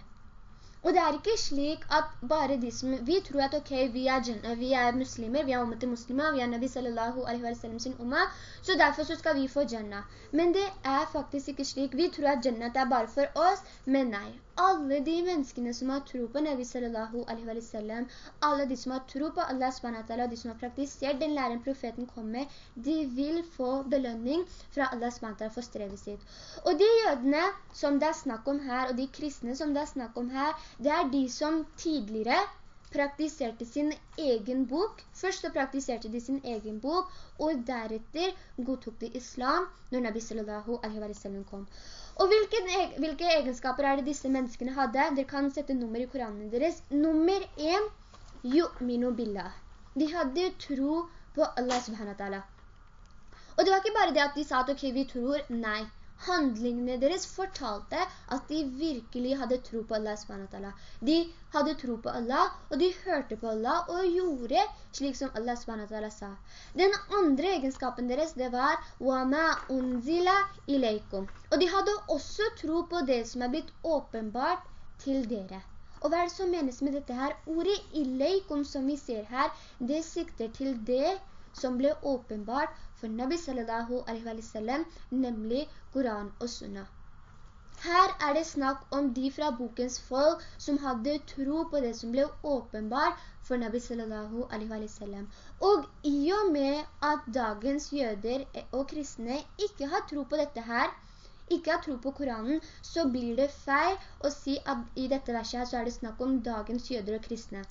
Og det er ikke slik at bare de som, vi tror at ok, vi er, vi er muslimer, vi er ummet muslimer, vi er Nabi sallallahu alaihi wa sallam sin umma, så derfor så skal vi få Jannah. Men det er faktisk ikke slik. Vi tror at Jannah er bare for oss, men nei. Alle de menneskene som har tro på Nabi sallallahu alaihi wa sallam, alle de som har tro på Allah subhanahu og de som har praktisert den læren profeten kom med, de vil få belønning fra Allah subhanahu for strevet sitt. Og de jødene som det er snakk om her, og de kristne som det er snakk om her, det er de som tidligere praktiserte sin egen bok. Først så praktiserte de sin egen bok, og deretter godtok de islam når Nabi sallallahu alaihi wa sallam kom. Og hvilke, hvilke egenskaper er det disse menneskene hadde? Dere kan sette nummer i Koranen deres. Nummer 1, yu'minu billah. De hadde tro på Allah subhanahu wa ta'ala. Og det var ikke bare det at de sa at ok, vi tror, nei. Handlingene deres fortalte at de virkelig hadde tro på Allah SWT. De hadde tro på Allah, og de hørte på Allah og gjorde slik som Allah SWT sa. Den andre egenskapen deres, det var «Wama unzila ileikum». Og de hadde også tro på det som er blitt åpenbart til dere. Og hva er det som menes med dette her? Ordet «ileikum» som vi ser her, det sikter til det som ble åpenbart for Nabi sallallahu alaihi wa sallam, nemlig Koran og Sunnah. Her er det snakk om de fra bokens folk som hadde tro på det som ble åpenbart for Nabi sallallahu alaihi wa sallam. Og i og med at dagens jøder og kristne ikke har tro på dette her, ikke har tro på Koranen, så blir det feil å si at i dette verset her så er det snakk om dagens jøder og kristne.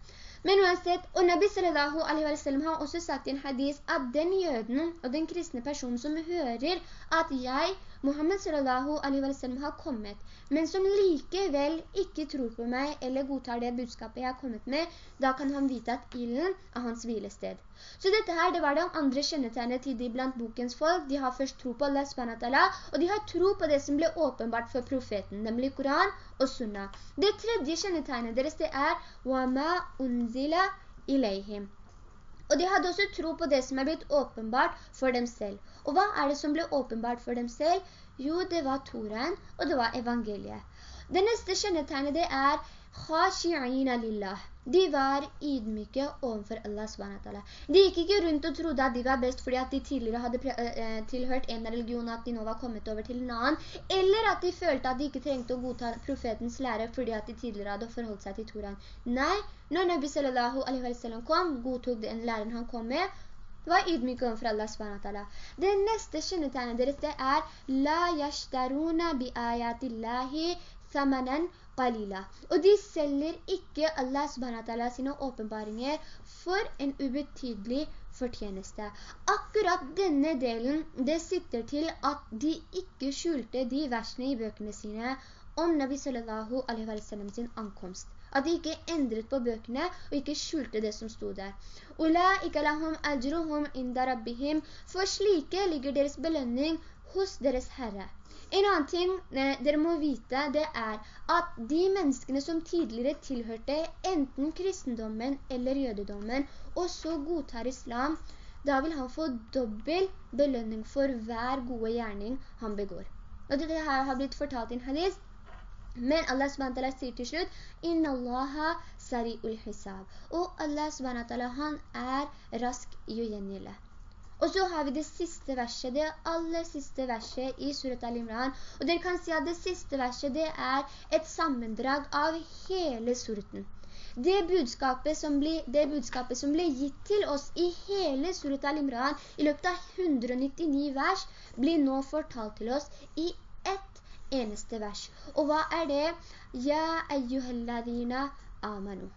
Men uansett, og Nabi sallallahu alaihi wa sallam har også sagt i en hadis at den jøden og den kristne personen som hører at jeg, Muhammed sallallahu alaihi wa har kommet, men som likevel ikke tror på meg eller godtar det budskapet jeg har kommet med, da kan han vite at illen er hans hvilested. Så dette her, det var det andre kjennetegnet til de blant bokens folk. De har først tro på Allah SWT, og de har tro på det som ble åpenbart for profeten, nemlig Koran og Sunna. Det tredje kjennetegnet deres, det er «Wama unzila ilayhim». Og de hadde også tro på det som er blitt åpenbart for dem selv. Og hva er det som ble åpenbart for dem selv? Jo, det var Toraen, og det var evangeliet. Det neste kjennetegnet det er. De var ydmyke overfor Allah SWT. De gikk ikke rundt og trodde at de var best fordi at de tidligere hadde eh, eh, tilhørt en religion at de nå var kommet over til en annen, eller at de følte at de ikke trengte å godta profetens lære fordi at de tidligere hadde forholdt seg til Toran. Nei, når Nabi sallallahu kom, godtok den læren han kom med, var ydmyke overfor Allah SWT. Det neste kjennetegnet deres det er «La yashtaruna bi ayatillahi thamanan qalila. Og de selger ikke Allah subhanahu sine åpenbaringer for en ubetydelig fortjeneste. Akkurat denne delen, det sitter til at de ikke skjulte de versene i bøkene sine om Nabi sallallahu alaihi wa sallam sin ankomst. At de ikke endret på bøkene og ikke skjulte det som stod der. «Ulaika lahum ajruhum inda rabbihim», for slike ligger deres belønning hos deres Herre. En annen ting eh, dere må vite, det er at de menneskene som tidligere tilhørte enten kristendommen eller jødedommen, og så godtar islam, da vil han få dobbel belønning for hver gode gjerning han begår. Og dette her har blitt fortalt i en hadith, men Allah SWT sier til slutt, «Inna Allaha sari'ul hisab». Og Allah SWT, han er rask i å gjengjelde. Og så har vi det siste verset, det aller siste verset i Surat al-Imran. Og dere kan si at det siste verset, det er et sammendrag av hele surten. Det budskapet, som blir, ble gitt til oss i hele Surat al-Imran i løpet av 199 vers, blir nå fortalt til oss i ett eneste vers. Og hva er det? Ja, ayyuhalladina amanu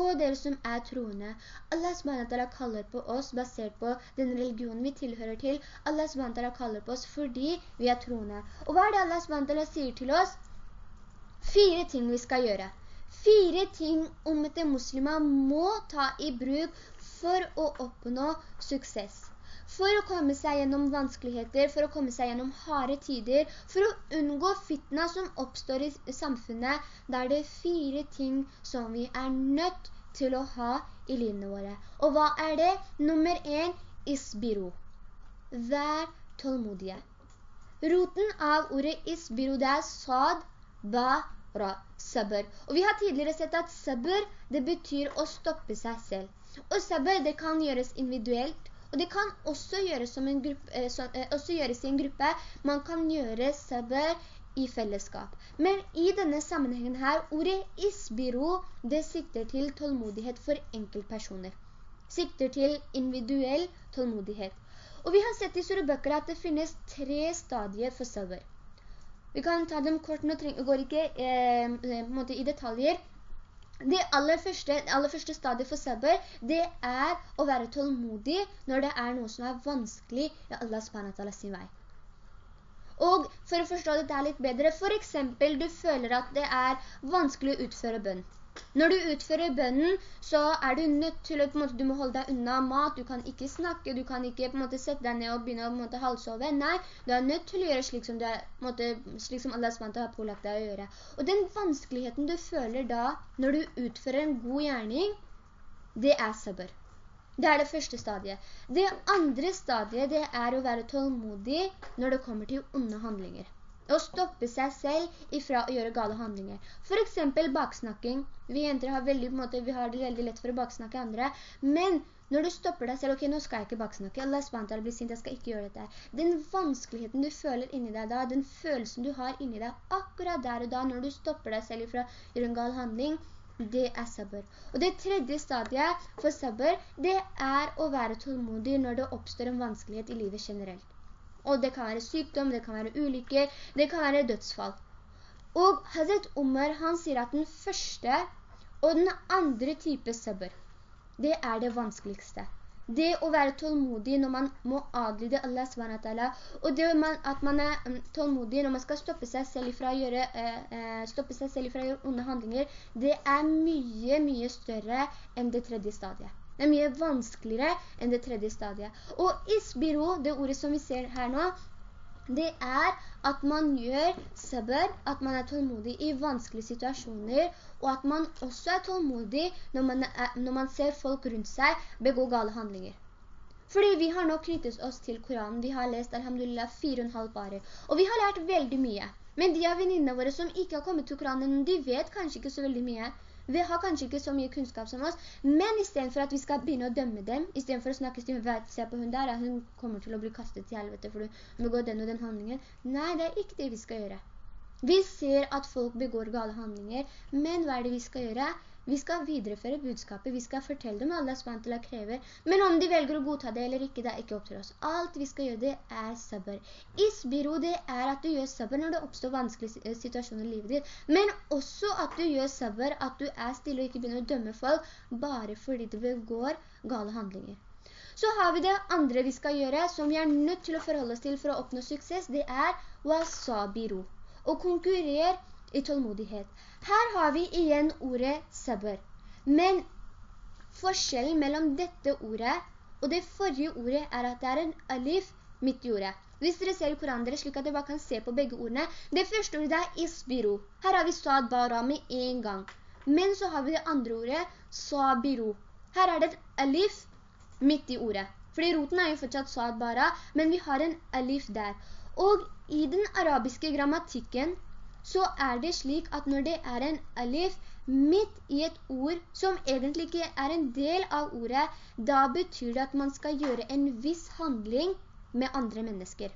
og dere som er troende. Allah SWT kaller på oss basert på den religionen vi tilhører til. Allah SWT kaller på oss fordi vi er troende. Og hva er det Allah SWT sier til oss? Fire ting vi skal gjøre. Fire ting om etter muslimer må ta i bruk for å oppnå suksess for å komme seg gjennom vanskeligheter, for å komme seg gjennom harde tider, for å unngå fitna som oppstår i samfunnet, det er fire ting som vi er nødt til å ha i livene våre. Og hva er det? Nummer en, isbiro. Vær tålmodige. Roten av ordet isbiro, det er sad, ba, ra, sabr. Og vi har tidligere sett at sabr, det betyr å stoppe seg selv. Og sabr, det kan gjøres individuelt, og det kan også gjøres, gruppe, eh, så, eh, også gjøres i en gruppe. Man kan gjøre sabr i fellesskap. Men i denne sammenhengen her, ordet isbiro, det sikter til tålmodighet for enkeltpersoner. Sikter til individuell tålmodighet. Og vi har sett i Surabøkker at det finnes tre stadier for sabr. Vi kan ta dem kort, nå går ikke eh, i detaljer, det aller første, aller første stadiet for sabber, det er å være tålmodig når det er noe som er vanskelig i Allah SWT sin vei. Og for å forstå dette litt bedre, for eksempel du føler at det er vanskelig å utføre bønn. Når du utfører bønnen, så er du nødt til å, måte, du må holde deg unna mat, du kan ikke snakke, du kan ikke måte sette deg ned og begynne å måte, halsove. Nei, du er nødt til å gjøre slik som, er, måte, slik som Allah SWT har pålagt deg å gjøre. Og den vanskeligheten du føler da, når du utfører en god gjerning, det er sabr. Det er det første stadiet. Det andre stadiet, det er å være tålmodig når det kommer til onde handlinger å stoppe seg selv ifra å gjøre gale handlinger. For eksempel baksnakking. Vi jenter har, veldig, måte, vi har det veldig lett for å baksnakke andre, men når du stopper deg selv, ok, nå skal jeg ikke baksnakke, Allah SWT blir sint, jeg skal ikke gjøre dette. Den vanskeligheten du føler inni deg da, den følelsen du har inni deg akkurat der og da, når du stopper deg selv ifra å gjøre en gal handling, det er sabber. Og det tredje stadiet for sabber, det er å være tålmodig når det oppstår en vanskelighet i livet generelt. Og det kan være sykdom, det kan være ulykke, det kan være dødsfall. Og Hazret Umar, han sier at den første og den andre type sabber, det er det vanskeligste. Det å være tålmodig når man må adlyde Allah SWT, og det at man er mm, tålmodig når man skal stoppe seg selv fra å gjøre, eh, eh, stoppe seg selv fra å gjøre onde handlinger, det er mye, mye større enn det tredje stadiet. Det er mye vanskeligere enn det tredje stadiet. Og isbiro, det ordet som vi ser her nå, det er at man gjør sabr, at man er tålmodig i vanskelige situasjoner, og at man også er tålmodig når man, er, når man ser folk rundt seg begå gale handlinger. Fordi vi har nå knyttet oss til Koranen, vi har lest, alhamdulillah, fire og en halv barer, og vi har lært veldig mye. Men de av venninnene våre som ikke har kommet til Koranen, de vet kanskje ikke så veldig mye. Vi har kanskje ikke så mye kunnskap som oss, men i stedet for at vi skal begynne å dømme dem, i stedet for å snakke til dem, se på hun der, hun kommer til å bli kastet til helvete for å begå den og den handlingen. Nei, det er ikke det vi skal gjøre. Vi ser at folk begår gale handlinger, men hva er det vi skal gjøre? Vi skal videreføre budskapet, vi skal fortelle dem hva Allah SWT krever. Men om de velger å godta det eller ikke, det er ikke opp til oss. Alt vi skal gjøre, det er sabber. Isbiro, det er at du gjør sabber når det oppstår vanskelige situasjoner i livet ditt. Men også at du gjør sabber, at du er stille og ikke begynner å dømme folk, bare fordi du begår gale handlinger. Så har vi det andre vi skal gjøre, som vi er nødt til å forholde oss til for å oppnå suksess, det er wasabiro. Og konkurrer i tålmodighet. Her har vi igjen ordet sabr. Men forskjellen mellom dette ordet og det forrige ordet er at det er en alif midt i ordet. Hvis dere ser i Koranen dere slik at dere bare kan se på begge ordene. Det første ordet er isbiru. Her har vi sad bara med en gang. Men så har vi det andre ordet, sabiru. Her er det et alif midt i ordet. Fordi roten er jo fortsatt sad bara, men vi har en alif der. Og i den arabiske grammatikken så er det slik at når det er en alif midt i et ord som egentlig ikke er en del av ordet, da betyr det at man skal gjøre en viss handling med andre mennesker.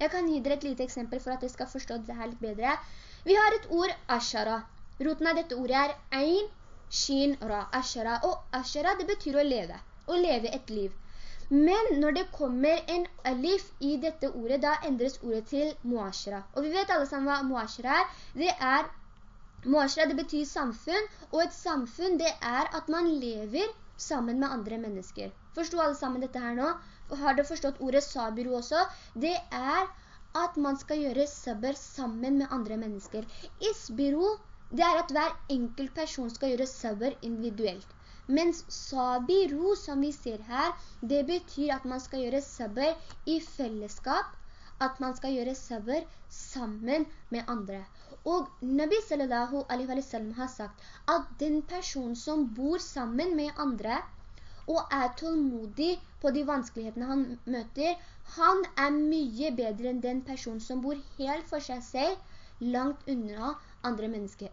Jeg kan gi dere et lite eksempel for at dere skal forstå det her litt bedre. Vi har et ord ashara. Roten av dette ordet er ein, shin, ra, ashara. Og ashara det betyr å leve, å leve et liv. Men når det kommer en alif i dette ordet, da endres ordet til muashra. Og vi vet alle sammen hva muashra er. Det er, muashra det betyr samfunn, og et samfunn det er at man lever sammen med andre mennesker. Forstod alle sammen dette her nå? Har dere forstått ordet sabiru også? Det er at man skal gjøre sabr sammen med andre mennesker. Isbiru, det er at hver enkelt person skal gjøre sabr individuelt. Mens sabiru, som vi ser her, det betyr at man skal gjøre sabr i fellesskap, at man skal gjøre sabr sammen med andre. Og Nabi sallallahu alaihi wa sallam har sagt at den person som bor sammen med andre, og er tålmodig på de vanskelighetene han møter, han er mye bedre enn den person som bor helt for seg selv, langt unna andre mennesker.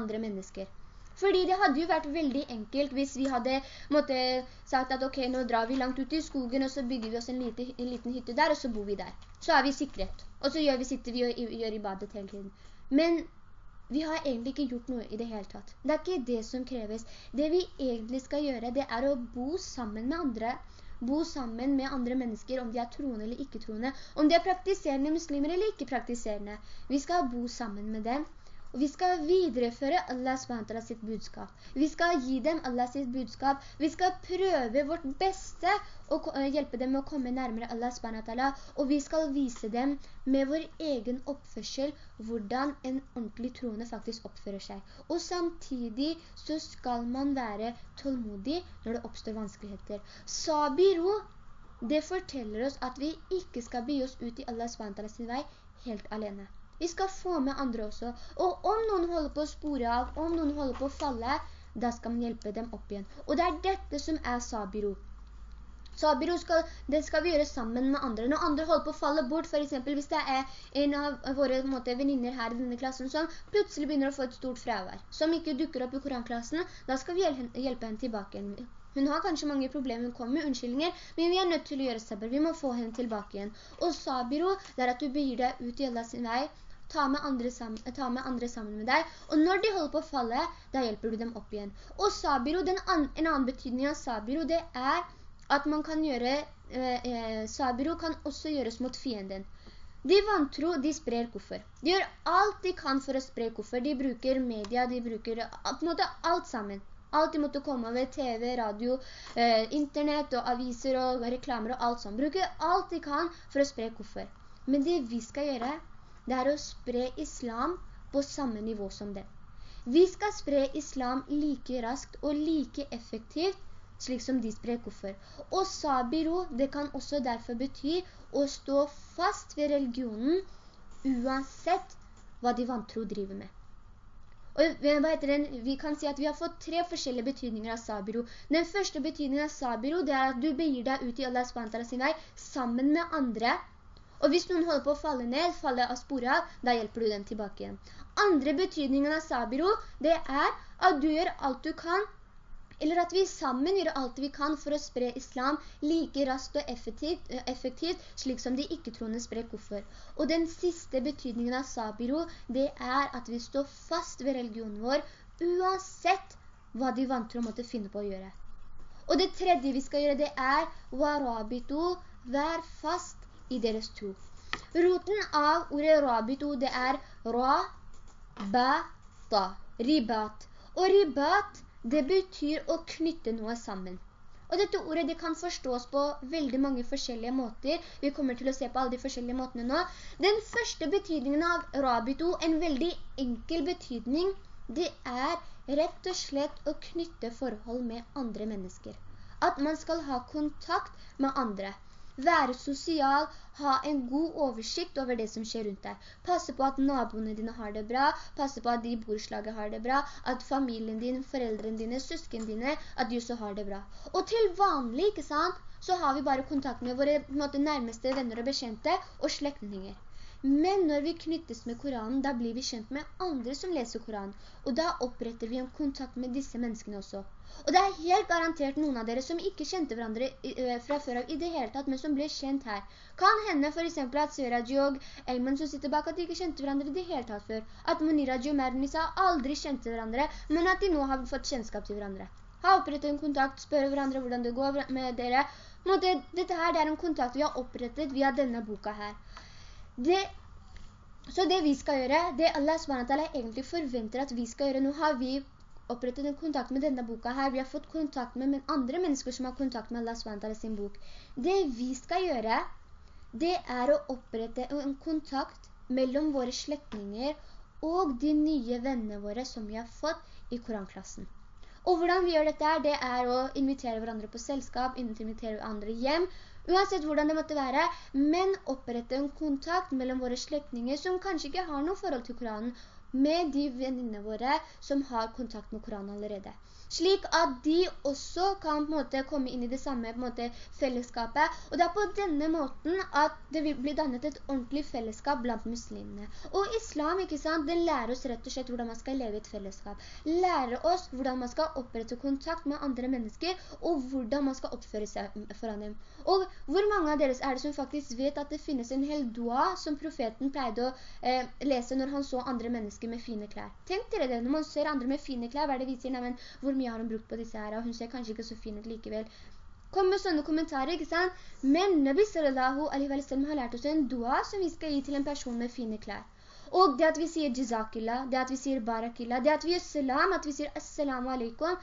Andre mennesker. Fordi det hadde jo vært veldig enkelt hvis vi hadde måtte, sagt at ok, nå drar vi langt ut i skogen, og så bygger vi oss en, lite, en liten hytte der, og så bor vi der. Så er vi sikret. Og så gjør vi, sitter vi og gjør i badet hele tiden. Men vi har egentlig ikke gjort noe i det hele tatt. Det er ikke det som kreves. Det vi egentlig skal gjøre, det er å bo sammen med andre. Bo sammen med andre mennesker, om de er troende eller ikke troende. Om de er praktiserende muslimer eller ikke praktiserende. Vi skal bo sammen med dem. Og vi skal videreføre Allah SWT sitt budskap. Vi skal gi dem Allah sitt budskap. Vi skal prøve vårt beste å hjelpe dem med å komme nærmere Allah SWT. Og vi skal vise dem med vår egen oppførsel hvordan en ordentlig troende faktisk oppfører seg. Og samtidig så skal man være tålmodig når det oppstår vanskeligheter. Sabiru, det forteller oss at vi ikke skal by oss ut i Allah SWT sin vei helt alene. Vi skal få med andre også. Og om noen holder på å spore av, om noen holder på å falle, da skal man hjelpe dem opp igjen. Og det er dette som er sabiro. Sabiro skal, det skal vi gjøre sammen med andre. Når andre holder på å falle bort, for eksempel hvis det er en av våre måte, veninner her i denne klassen som plutselig begynner å få et stort fravær, som ikke dukker opp i koranklassen, da skal vi hjelpe henne tilbake igjen. Hun har kanskje mange problemer, hun kommer med unnskyldninger, men vi er nødt til å gjøre sabr. Vi må få henne tilbake igjen. Og sabiro, det er at du begir deg ut i Allahs vei, ta med, sammen, ta med andre sammen med deg, og når de holder på å falle, da hjelper du dem opp igjen. Og sabiro, an, en annen betydning av sabiro, det er at man kan gjøre, eh, eh, sabiro kan også gjøres mot fienden. De vantro, de sprer koffer. De gjør alt de kan for å spre koffer. De bruker media, de bruker på en måte alt sammen. Alt de måtte komme over TV, radio, eh, internett og aviser og reklamer og alt sånt. Bruker alt de kan for å spre koffer. Men det vi skal gjøre, det er å spre islam på samme nivå som det. Vi skal spre islam like raskt og like effektivt slik som de sprer koffer. Og sabiro, det kan også derfor bety å stå fast ved religionen uansett hva de vantro driver med. Og vi kan si at vi har fått tre forskjellige betydninger av sabiro. Den første betydningen av sabiro, det er at du begir deg ut i Allah SWT sin vei sammen med andre. Og hvis noen holder på å falle ned, falle av sporet, av, da hjelper du dem tilbake igjen. Andre betydningen av sabiro, det er at du gjør alt du kan eller at vi sammen gjør alt vi kan for å spre islam like raskt og effektivt, eh, effektivt slik som de ikke-troende sprer koffer. Og den siste betydningen av sabiro, det er at vi står fast ved religionen vår, uansett hva de vantro måtte finne på å gjøre. Og det tredje vi skal gjøre, det er warabitu, vær fast i deres tro. Roten av ordet rabitu, det er ra, ba, ta, ribat. Og ribat, det betyr å knytte noe sammen. Og dette ordet det kan forstås på veldig mange forskjellige måter. Vi kommer til å se på alle de forskjellige måtene nå. Den første betydningen av rabitu, en veldig enkel betydning, det er rett og slett å knytte forhold med andre mennesker. At man skal ha kontakt med andre være sosial, ha en god oversikt over det som skjer rundt deg. Passe på at naboene dine har det bra, passe på at de borslaget har det bra, at familien din, foreldrene dine, søsken dine, at de også har det bra. Og til vanlig, ikke sant, så har vi bare kontakt med våre måte, nærmeste venner og bekjente og slektinger. Men når vi knyttes med Koranen, da blir vi kjent med andre som leser Koranen. Og da oppretter vi en kontakt med disse menneskene også. Og det er helt garantert noen av dere som ikke kjente hverandre fra før av i det hele tatt, men som ble kjent her. Kan hende for eksempel at Søraj og Elman som sitter bak, at de ikke kjente hverandre i det hele tatt før. At Muniraj og Mernisa aldri kjente hverandre, men at de nå har fått kjennskap til hverandre. Ha opprettet en kontakt, spør hverandre hvordan det går med dere. Måte, dette her det er en kontakt vi har opprettet via denne boka her. Det så det vi skal gjøre, det Allah egentlig forventer at vi skal gjøre, nå har vi opprettet en kontakt med denne boka her. Vi har fått kontakt med andre mennesker som har kontakt med Allah SWT sin bok. Det vi skal gjøre, det er å opprette en kontakt mellom våre slektinger og de nye vennene våre som vi har fått i koranklassen. Og hvordan vi gjør dette det er å invitere hverandre på selskap, invitere andre hjem, uansett hvordan det måtte være, men opprette en kontakt mellom våre slektinger som kanskje ikke har noe forhold til Koranen, med de venninne våre som har kontakt med Koranen allerede slik at de også kan på en måte komme inn i det samme måte, fellesskapet. Og det er på denne måten at det vil bli dannet et ordentlig fellesskap blant muslimene. Og islam, ikke sant, den lærer oss rett og slett hvordan man skal leve i et fellesskap. Lærer oss hvordan man skal opprette kontakt med andre mennesker, og hvordan man skal oppføre seg foran dem. Og hvor mange av dere er det som faktisk vet at det finnes en hel dua som profeten pleide å eh, lese når han så andre mennesker med fine klær? Tenk dere det, når man ser andre med fine klær, hva er det vi sier? Nei, men hvor mye har hun brukt på disse her, og hun ser kanskje ikke så fin ut likevel. Kom med sånne kommentarer, ikke sant? Men Nabi sallallahu alaihi wa sallam har lært oss en dua som vi skal gi til en person med fine klær. Og det at vi sier jizakillah, det at vi sier barakillah, det at vi gjør salam, at vi sier assalamu alaikum,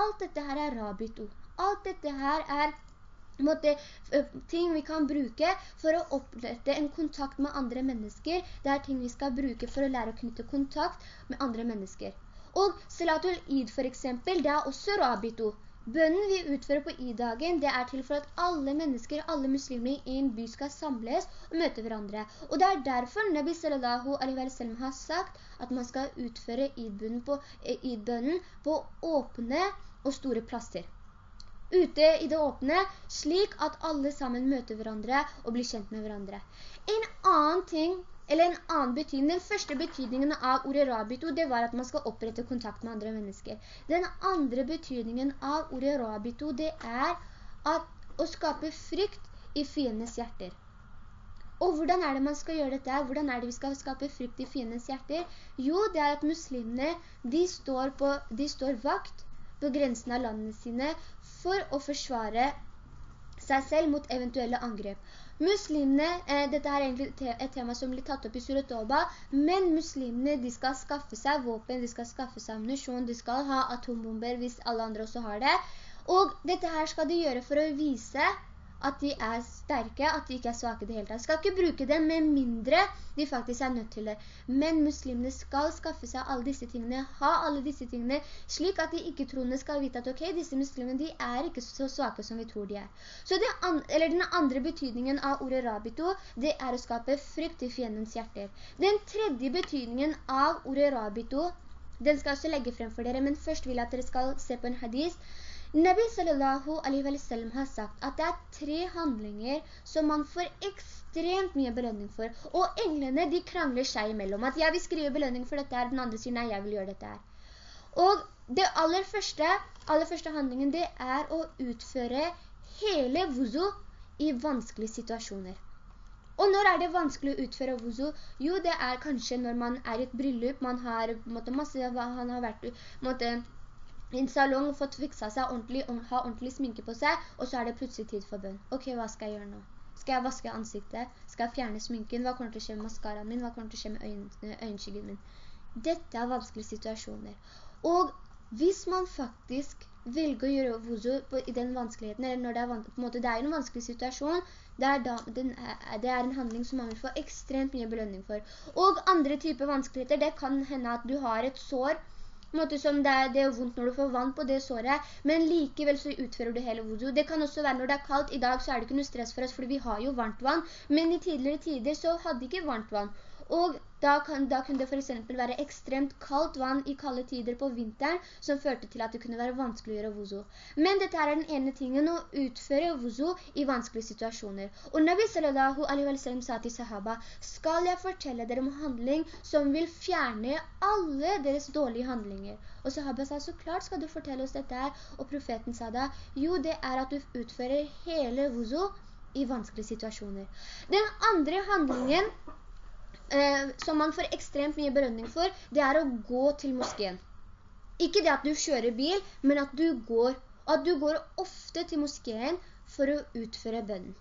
alt dette her er rabitu. Alt dette her er måte, ting vi kan bruke for å opprette en kontakt med andre mennesker. Det er ting vi skal bruke for å lære å knytte kontakt med andre mennesker. Og salatul id for eksempel, det er også rabitu. Bønnen vi utfører på id-dagen, det er til for at alle mennesker, alle muslimer i en by skal samles og møte hverandre. Og det er derfor Nabi sallallahu alaihi wa sallam har sagt at man skal utføre id-bønnen på, id på åpne og store plasser. Ute i det åpne, slik at alle sammen møter hverandre og blir kjent med hverandre. En annen ting eller en annen betydning. Den første betydningen av ordet rabito, det var at man skal opprette kontakt med andre mennesker. Den andre betydningen av ordet rabito, det er å skape frykt i fiendens hjerter. Og hvordan er det man skal gjøre dette? Hvordan er det vi skal skape frykt i fiendens hjerter? Jo, det er at muslimene, de står, på, de står vakt på grensen av landene sine for å forsvare seg selv mot eventuelle angrep. Muslimene, eh, dette er egentlig et tema som blir tatt opp i Surat Oba, men muslimene de skal skaffe seg våpen, de skal skaffe seg ammunisjon, de skal ha atombomber hvis alle andre også har det. Og dette her skal de gjøre for å vise at de er sterke, at de ikke er svake i det hele tatt. Skal ikke bruke det med mindre de faktisk er nødt til det. Men muslimene skal skaffe seg alle disse tingene, ha alle disse tingene, slik at de ikke-troende skal vite at ok, disse muslimene de er ikke så svake som vi tror de er. Så an, den andre betydningen av ordet rabito, det er å skape frykt i fiendens hjerter. Den tredje betydningen av ordet rabito, den skal jeg også legge frem for dere, men først vil jeg at dere skal se på en hadith Nabi sallallahu alaihi wa sallam har sagt at det er tre handlinger som man får ekstremt mye belønning for. Og englene, de krangler seg imellom. At jeg vil skrive belønning for dette her, den andre sier nei, jeg vil gjøre dette her. Og det aller første, aller første handlingen, det er å utføre hele wuzu i vanskelige situasjoner. Og når er det vanskelig å utføre wuzu? Jo, det er kanskje når man er i et bryllup, man har måtte, masse, han har vært, måtte, en salong, fått fiksa seg ordentlig, ha ordentlig sminke på seg, og så er det plutselig tid for bønn. Ok, hva skal jeg gjøre nå? Skal jeg vaske ansiktet? Skal jeg fjerne sminken? Hva kommer til å skje med maskaraen min? Hva kommer til å skje med øyn øynskyggen min? Dette er vanskelige situasjoner. Og hvis man faktisk velger å gjøre wuzu i den vanskeligheten, eller når det er, en måte, det er en vanskelig situasjon, det er, da, er, det er, en handling som man vil få ekstremt mye belønning for. Og andre typer vanskeligheter, det kan hende at du har et sår, måte som det er, det er vondt når du får vann på det såret, men likevel så utfører du hele wudu. Det kan også være når det er kaldt. I dag så er det ikke noe stress for oss, fordi vi har jo varmt vann, men i tidligere tider så hadde ikke varmt vann. Og da, kan, da kunne det for eksempel være ekstremt kaldt vann i kalde tider på vinteren, som førte til at det kunne være vanskelig å gjøre wuzu. Men dette er den ene tingen, å utføre wuzu i vanskelige situasjoner. Og Nabi sallallahu alaihi wa sallam sa til sahaba, skal jeg fortelle dere om handling som vil fjerne alle deres dårlige handlinger? Og sahaba sa, så klart skal du fortelle oss dette her. Og profeten sa da, jo det er at du utfører hele wuzu i vanskelige situasjoner. Den andre handlingen eh, som man får ekstremt mye berønning for, det er å gå til moskeen. Ikke det at du kjører bil, men at du går, at du går ofte til moskeen for å utføre bønnen.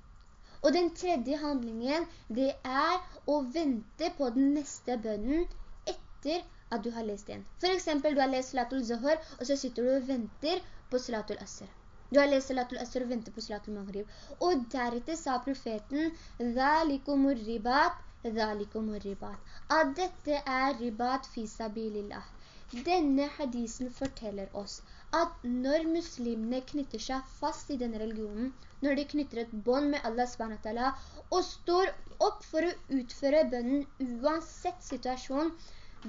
Og den tredje handlingen, det er å vente på den neste bønnen etter at du har lest den. For eksempel, du har lest Salatul Zohar, og så sitter du og venter på Salatul Asr. Du har lest Salatul Asr og venter på Salatul Maghrib. Og deretter sa profeten, «Dhalikumur ribat ذَلِكُمُ ribat. At dette er ribat fisabilillah. Denne hadisen forteller oss at når muslimene knytter seg fast i denne religionen, når de knytter et bånd med Allah SWT, og står opp for å utføre bønnen uansett situasjon,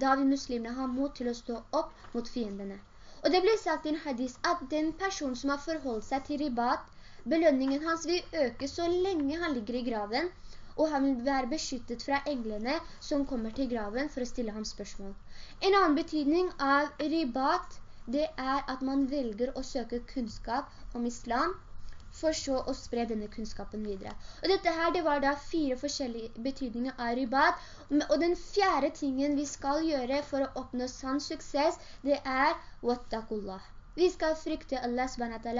da vil muslimene ha mot til å stå opp mot fiendene. Og det blir sagt i en hadis at den person som har forholdt seg til ribat, belønningen hans vil øke så lenge han ligger i graven, og han vil være beskyttet fra englene som kommer til graven for å stille ham spørsmål. En annen betydning av ribat, det er at man velger å søke kunnskap om islam, for så å spre denne kunnskapen videre. Og dette her, det var da fire forskjellige betydninger av ribat, og den fjerde tingen vi skal gjøre for å oppnå sann suksess, det er wattakullah. Vi skal frykte Allah SWT.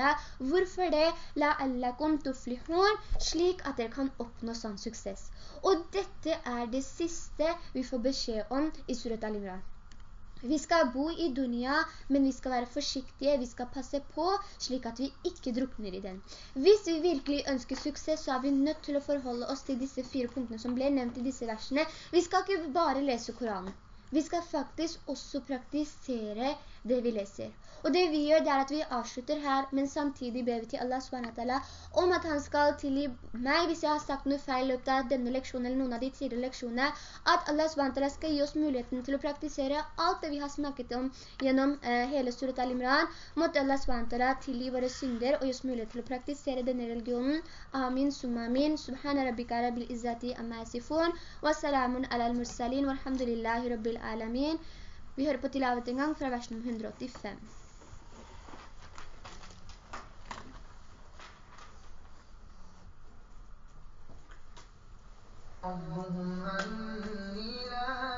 Hvorfor det? La'allakum tuflihun, slik at dere kan oppnå sånn suksess. Og dette er det siste vi får beskjed om i Surat al-Imran. Vi skal bo i dunia, men vi skal være forsiktige, vi skal passe på, slik at vi ikke drukner i den. Hvis vi virkelig ønsker suksess, så er vi nødt til å forholde oss til disse fire punktene som ble nevnt i disse versene. Vi skal ikke bare lese Koranen. Vi skal faktisk også praktisere det vi leser. Og det vi gjør, det er at vi avslutter her, men samtidig ber vi til Allah SWT om at han skal tilgi meg hvis jeg har sagt noe feil løpet av denne leksjonen eller noen av de tidligere leksjonene, at Allah SWT skal gi oss muligheten til å praktisere alt det vi har snakket om gjennom eh, hele Surat al-Imran. Måtte Allah SWT tilgi våre synder og gi oss mulighet til å praktisere denne religionen. Amin, summa amin. Subhana rabbika rabbil izzati amma yasifun. wassalamun ala al-mursalin. Walhamdulillahi rabbil alamin. Vi hører på tilavet en gang fra vers nummer 185. ربهم أني لا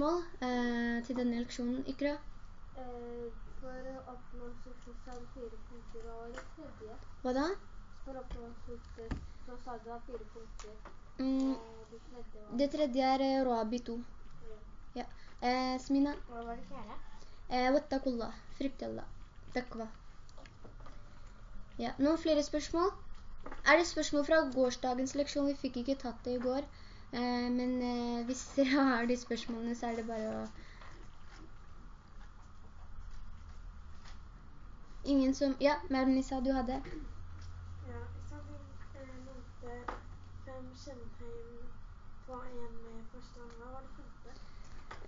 spørsmål eh, til denne leksjonen, Ikra? Eh, For å oppnå suksess så er det fire punkter, hva var det tredje? Hva da? For å oppnå suksess så sa du det var fire punkter, Mm, og det tredje var... det tredje er eh, Rabitu. Ja. Eh, Smina? Hva var det fjerde? Eh, Wattakullah. Frykt Allah. Takva. Ja. Noen flere spørsmål? Er det spørsmål fra gårsdagens leksjon? Vi fikk ikke tatt det i går. Eh, men eh, hvis dere <laughs> har de spørsmålene, så er det bare å... Ingen som... Ja, Mernissa, du hadde. Ja, hvis eh, nevnte fem kjennetegn på en forstand. Hva var det femte?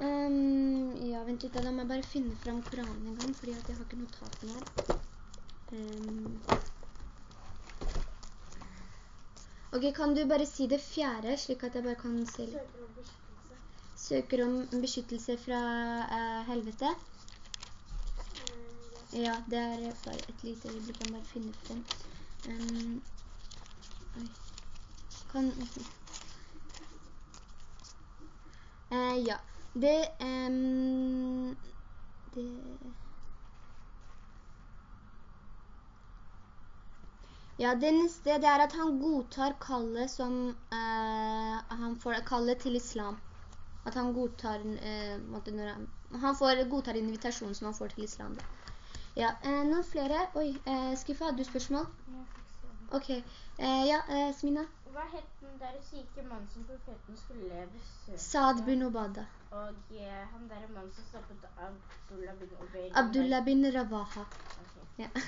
Um, ja, vent litt, da må jeg bare finne fram Koranen en gang, fordi jeg har ikke notatene her. Ehm. Ok, kan du bare si det fjerde, slik at jeg bare kan se litt? Søker om beskyttelse. Fra eh, helvete. Eh, ja. Det er bare et lite øyeblikk, jeg bare finne frem. Um. Kan... Uh, ja, det, um, det... Ja, det neste det er at han godtar kallet som eh, han får kallet til islam. At han godtar, eh, han, han får, godtar invitasjonen som han får til islam. Da. Ja, eh, noen flere? Oi, eh, Skifa, hadde du spørsmål? Ok, eh, ja, eh, Smina? Hva het den der syke mannen som profeten skulle besøke? Saad bin Obada. Og eh, han der mannen som stoppet Abdullah bin Ubay. Abdullah bin Ravaha. Ok. Ja. <laughs>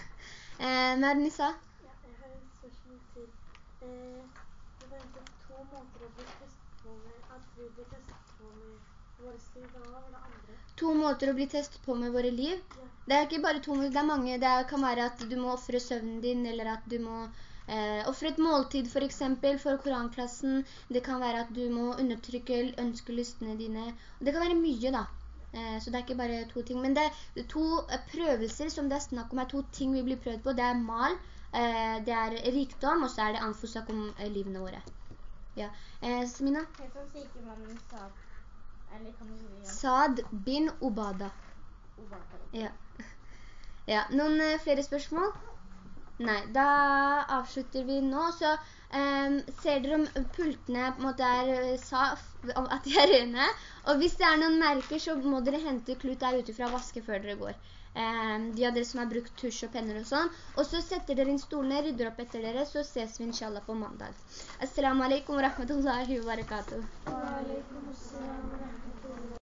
Eh, har et spørsmål til. Eh, det var egentlig to måter å bli testet på med, at vi blir testet på med våre liv. Hva var det andre? To måter å bli testet på med våre liv. Ja. Det er ikke bare to måter, det er mange. Det kan være at du må offre søvnen din, eller at du må eh, offre et måltid for eksempel for koranklassen. Det kan være at du må undertrykke ønskelystene dine. Og det kan være mye da. Eh, så det er ikke bare to ting. Men det er to eh, prøvelser som det er snakk om, er to ting vi blir prøvd på. Det er mal, det er rikdom, og så er det anfosak om livene våre. Ja. Smina? Syke mannen Saad? Bin Obada. Ja. <laughs> ja. Noen flere spørsmål? Nei, da avslutter vi nå. Så um, ser dere om pultene på en måte er saf, at de er rene. Og hvis det er noen merker, så må dere hente klut der ute fra vaske før dere går. Um, de av dere som har brukt tusj og penner og sånn. Og så setter dere inn stolene, rydder opp etter dere, så ses vi inshallah på mandag. Assalamu alaikum wa rahmatullahi wa barakatuh.